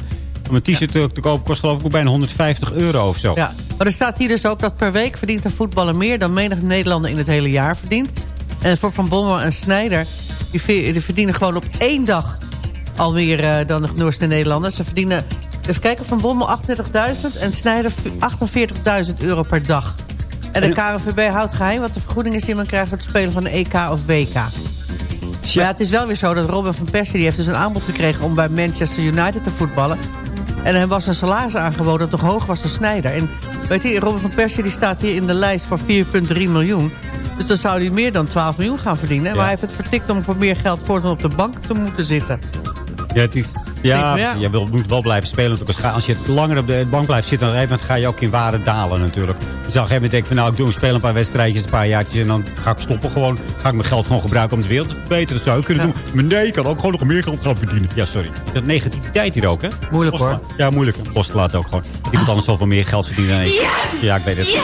[SPEAKER 7] Om een t-shirt te, te kopen kost geloof ik ook bijna 150 euro of zo.
[SPEAKER 8] Ja, maar er staat hier dus ook dat per week verdient een voetballer meer dan menig Nederlander in het hele jaar verdient. En voor Van Bommel en Snijder, die verdienen gewoon op één dag al meer eh, dan de Noorse Nederlanders. Ze verdienen, even kijken, Van Bommel 38.000 en Snijder 48.000 euro per dag. En de KNVB houdt geheim wat de vergoeding is die men krijgt voor het spelen van een EK of WK. Maar ja, het is wel weer zo dat Robin van Persie... die heeft dus een aanbod gekregen om bij Manchester United te voetballen. En hem was een salaris aangeboden dat nog hoger was dan Snijder. En weet je, Robin van Persie die staat hier in de lijst voor 4,3 miljoen. Dus dan zou hij meer dan 12 miljoen gaan verdienen. Maar
[SPEAKER 7] Ja.
[SPEAKER 8] hij heeft het vertikt om voor meer geld voortaan op de bank te moeten zitten.
[SPEAKER 7] Ja, het is, ja,
[SPEAKER 8] Ja.
[SPEAKER 7] je wil, moet wel blijven spelen. natuurlijk. Als je langer op de bank blijft zitten... dan ga je ook in waarde dalen natuurlijk. Dus op een gegeven moment denk ik van... nou, ik doe een speel een paar wedstrijdjes, een paar jaartjes... en dan ga ik stoppen gewoon. Ga ik mijn geld gewoon gebruiken om de wereld te verbeteren. Dat zou ik kunnen
[SPEAKER 8] Ja.
[SPEAKER 7] doen. Maar nee, ik kan ook gewoon nog meer geld gaan verdienen. Ja, sorry. Dat negativiteit hier ook, hè?
[SPEAKER 8] Moeilijk, hoor.
[SPEAKER 7] Ja, moeilijk. Post laat ook gewoon. Dat iemand anders zoveel meer geld verdient dan ik. Ja, ik weet het.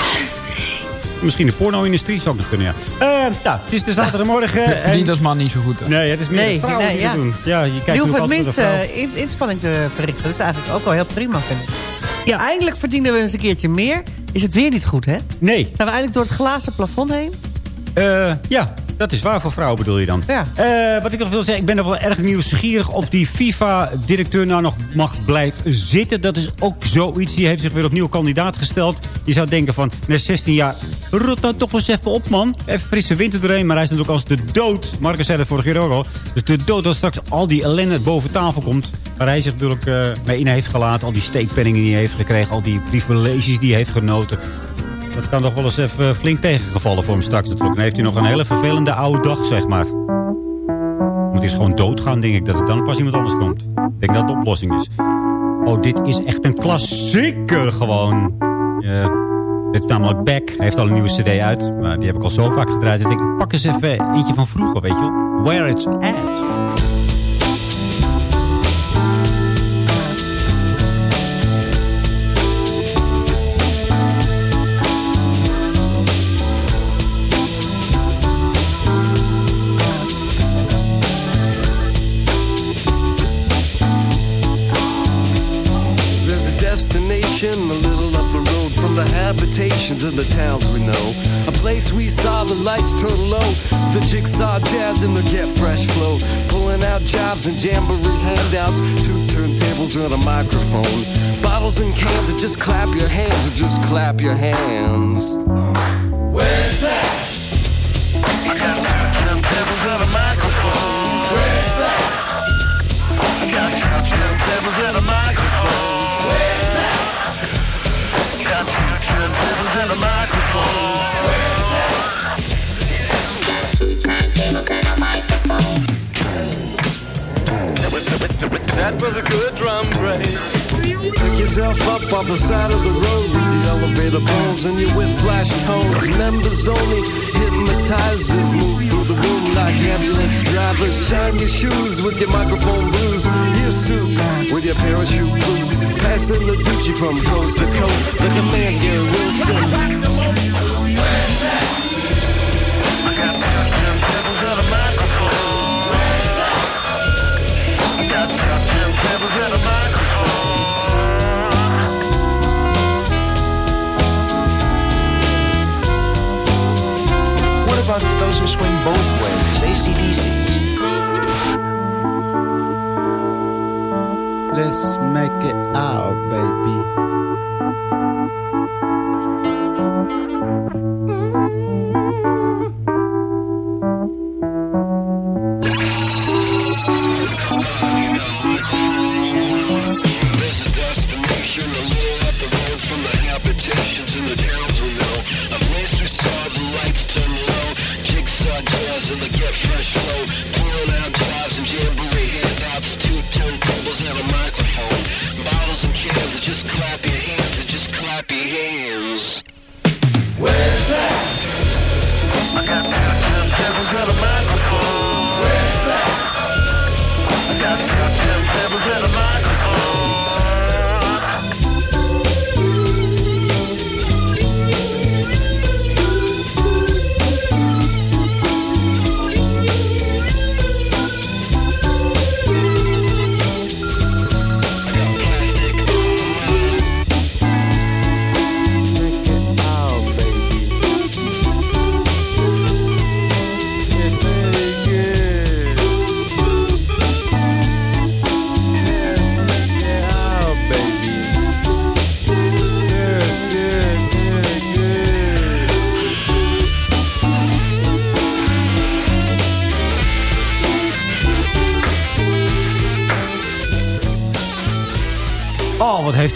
[SPEAKER 7] Misschien de porno-industrie zou ook nog kunnen, ja. Eh, nou, het is de zaterdagmorgen. En-
[SPEAKER 10] verdient als man niet zo goed. hè.
[SPEAKER 7] Nee, het is meer
[SPEAKER 8] Nee,
[SPEAKER 7] de vrouwen
[SPEAKER 8] nee,
[SPEAKER 7] die
[SPEAKER 8] ja.
[SPEAKER 7] doen. Ja, je kijkt
[SPEAKER 8] hoeven het minste
[SPEAKER 7] vrouw.
[SPEAKER 8] in, inspanning te verrichten. Dat is eigenlijk ook wel heel prima, vind ik. Ja, eindelijk verdienen we eens een keertje meer. Is het weer niet goed, hè?
[SPEAKER 7] Nee.
[SPEAKER 8] Zijn we eindelijk door het glazen plafond heen?
[SPEAKER 7] Eh, ja, dat is waar voor vrouwen bedoel je dan.
[SPEAKER 8] Ja.
[SPEAKER 7] Eh, wat ik nog wil zeggen, ik ben nog wel erg nieuwsgierig... of die FIFA-directeur nou nog mag blijven zitten. Dat is ook zoiets. Die heeft zich weer opnieuw kandidaat gesteld. Je zou denken van, na 16 jaar... rot nou toch eens even op, man. Even frisse winter doorheen. Maar hij is natuurlijk als de dood. Marcus zei dat vorige keer ook al. Dus de dood als straks al die ellende boven tafel komt... waar hij zich natuurlijk eh, mee in heeft gelaten. Al die steekpenningen die hij heeft gekregen. Al die privileges die hij heeft genoten. Dat kan toch wel eens even flink tegengevallen voor hem straks. Dan heeft hij nog een hele vervelende oude dag, zeg maar. Moet eens gewoon doodgaan, denk ik. Dat het dan pas iemand anders komt. Ik denk dat het de oplossing is. Oh, dit is echt een klassieker gewoon. Eh, dit is namelijk Beck. Hij heeft al een nieuwe cd uit. Maar die heb ik al zo vaak gedraaid. Ik denk, ik pak eens even eentje van vroeger, weet je wel. Where It's At.
[SPEAKER 11] Habitations of the towns we know. A place we saw the lights turn low, the jigsaw jazz and the get fresh flow. Pulling out jobs and jamboree handouts, two turntables and a microphone. Bottles and cans, or just clap your hands, or just clap your hands. That was a good drum break. Pick yourself up off the side of the road with the elevator bones and your whip flash tones. Members only, hypnotizers move through the room like ambulance drivers. Shine your shoes with your microphone blues. Your suits with your parachute boots. Passing the Gucci from coast to coast like a man Gary Wilson.
[SPEAKER 12] About those who swing both ways, ACDCs?
[SPEAKER 18] Let's make it out, baby.
[SPEAKER 11] Where's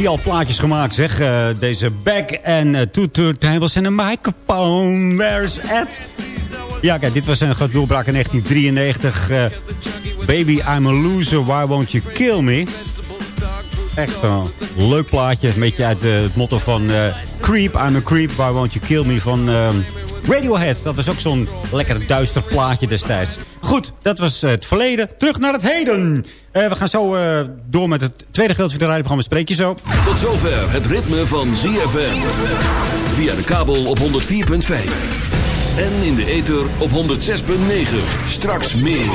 [SPEAKER 7] hij al plaatjes gemaakt, zeg. Eh, deze back en uh, two turntables en een microphone. Where's Ed? Ja, kijk, dit was een groot doorbraak in 1993. eh, Baby, I'm a loser, why won't you kill me? Echt een leuk plaatje. Een beetje uit het motto van Creep, I'm a creep, why won't you kill me van Radiohead. Dat was ook zo'n lekker duister plaatje destijds. Goed, dat was het verleden. Terug naar het heden. Eh, we gaan zo eh, door met het tweede gedeelte van de radioprogramma. Spreek je zo.
[SPEAKER 4] Tot zover het ritme van ZFM. Via de kabel op 104.5. En in de ether op 106.9. Straks meer.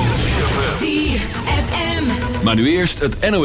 [SPEAKER 4] Maar nu eerst het NOS.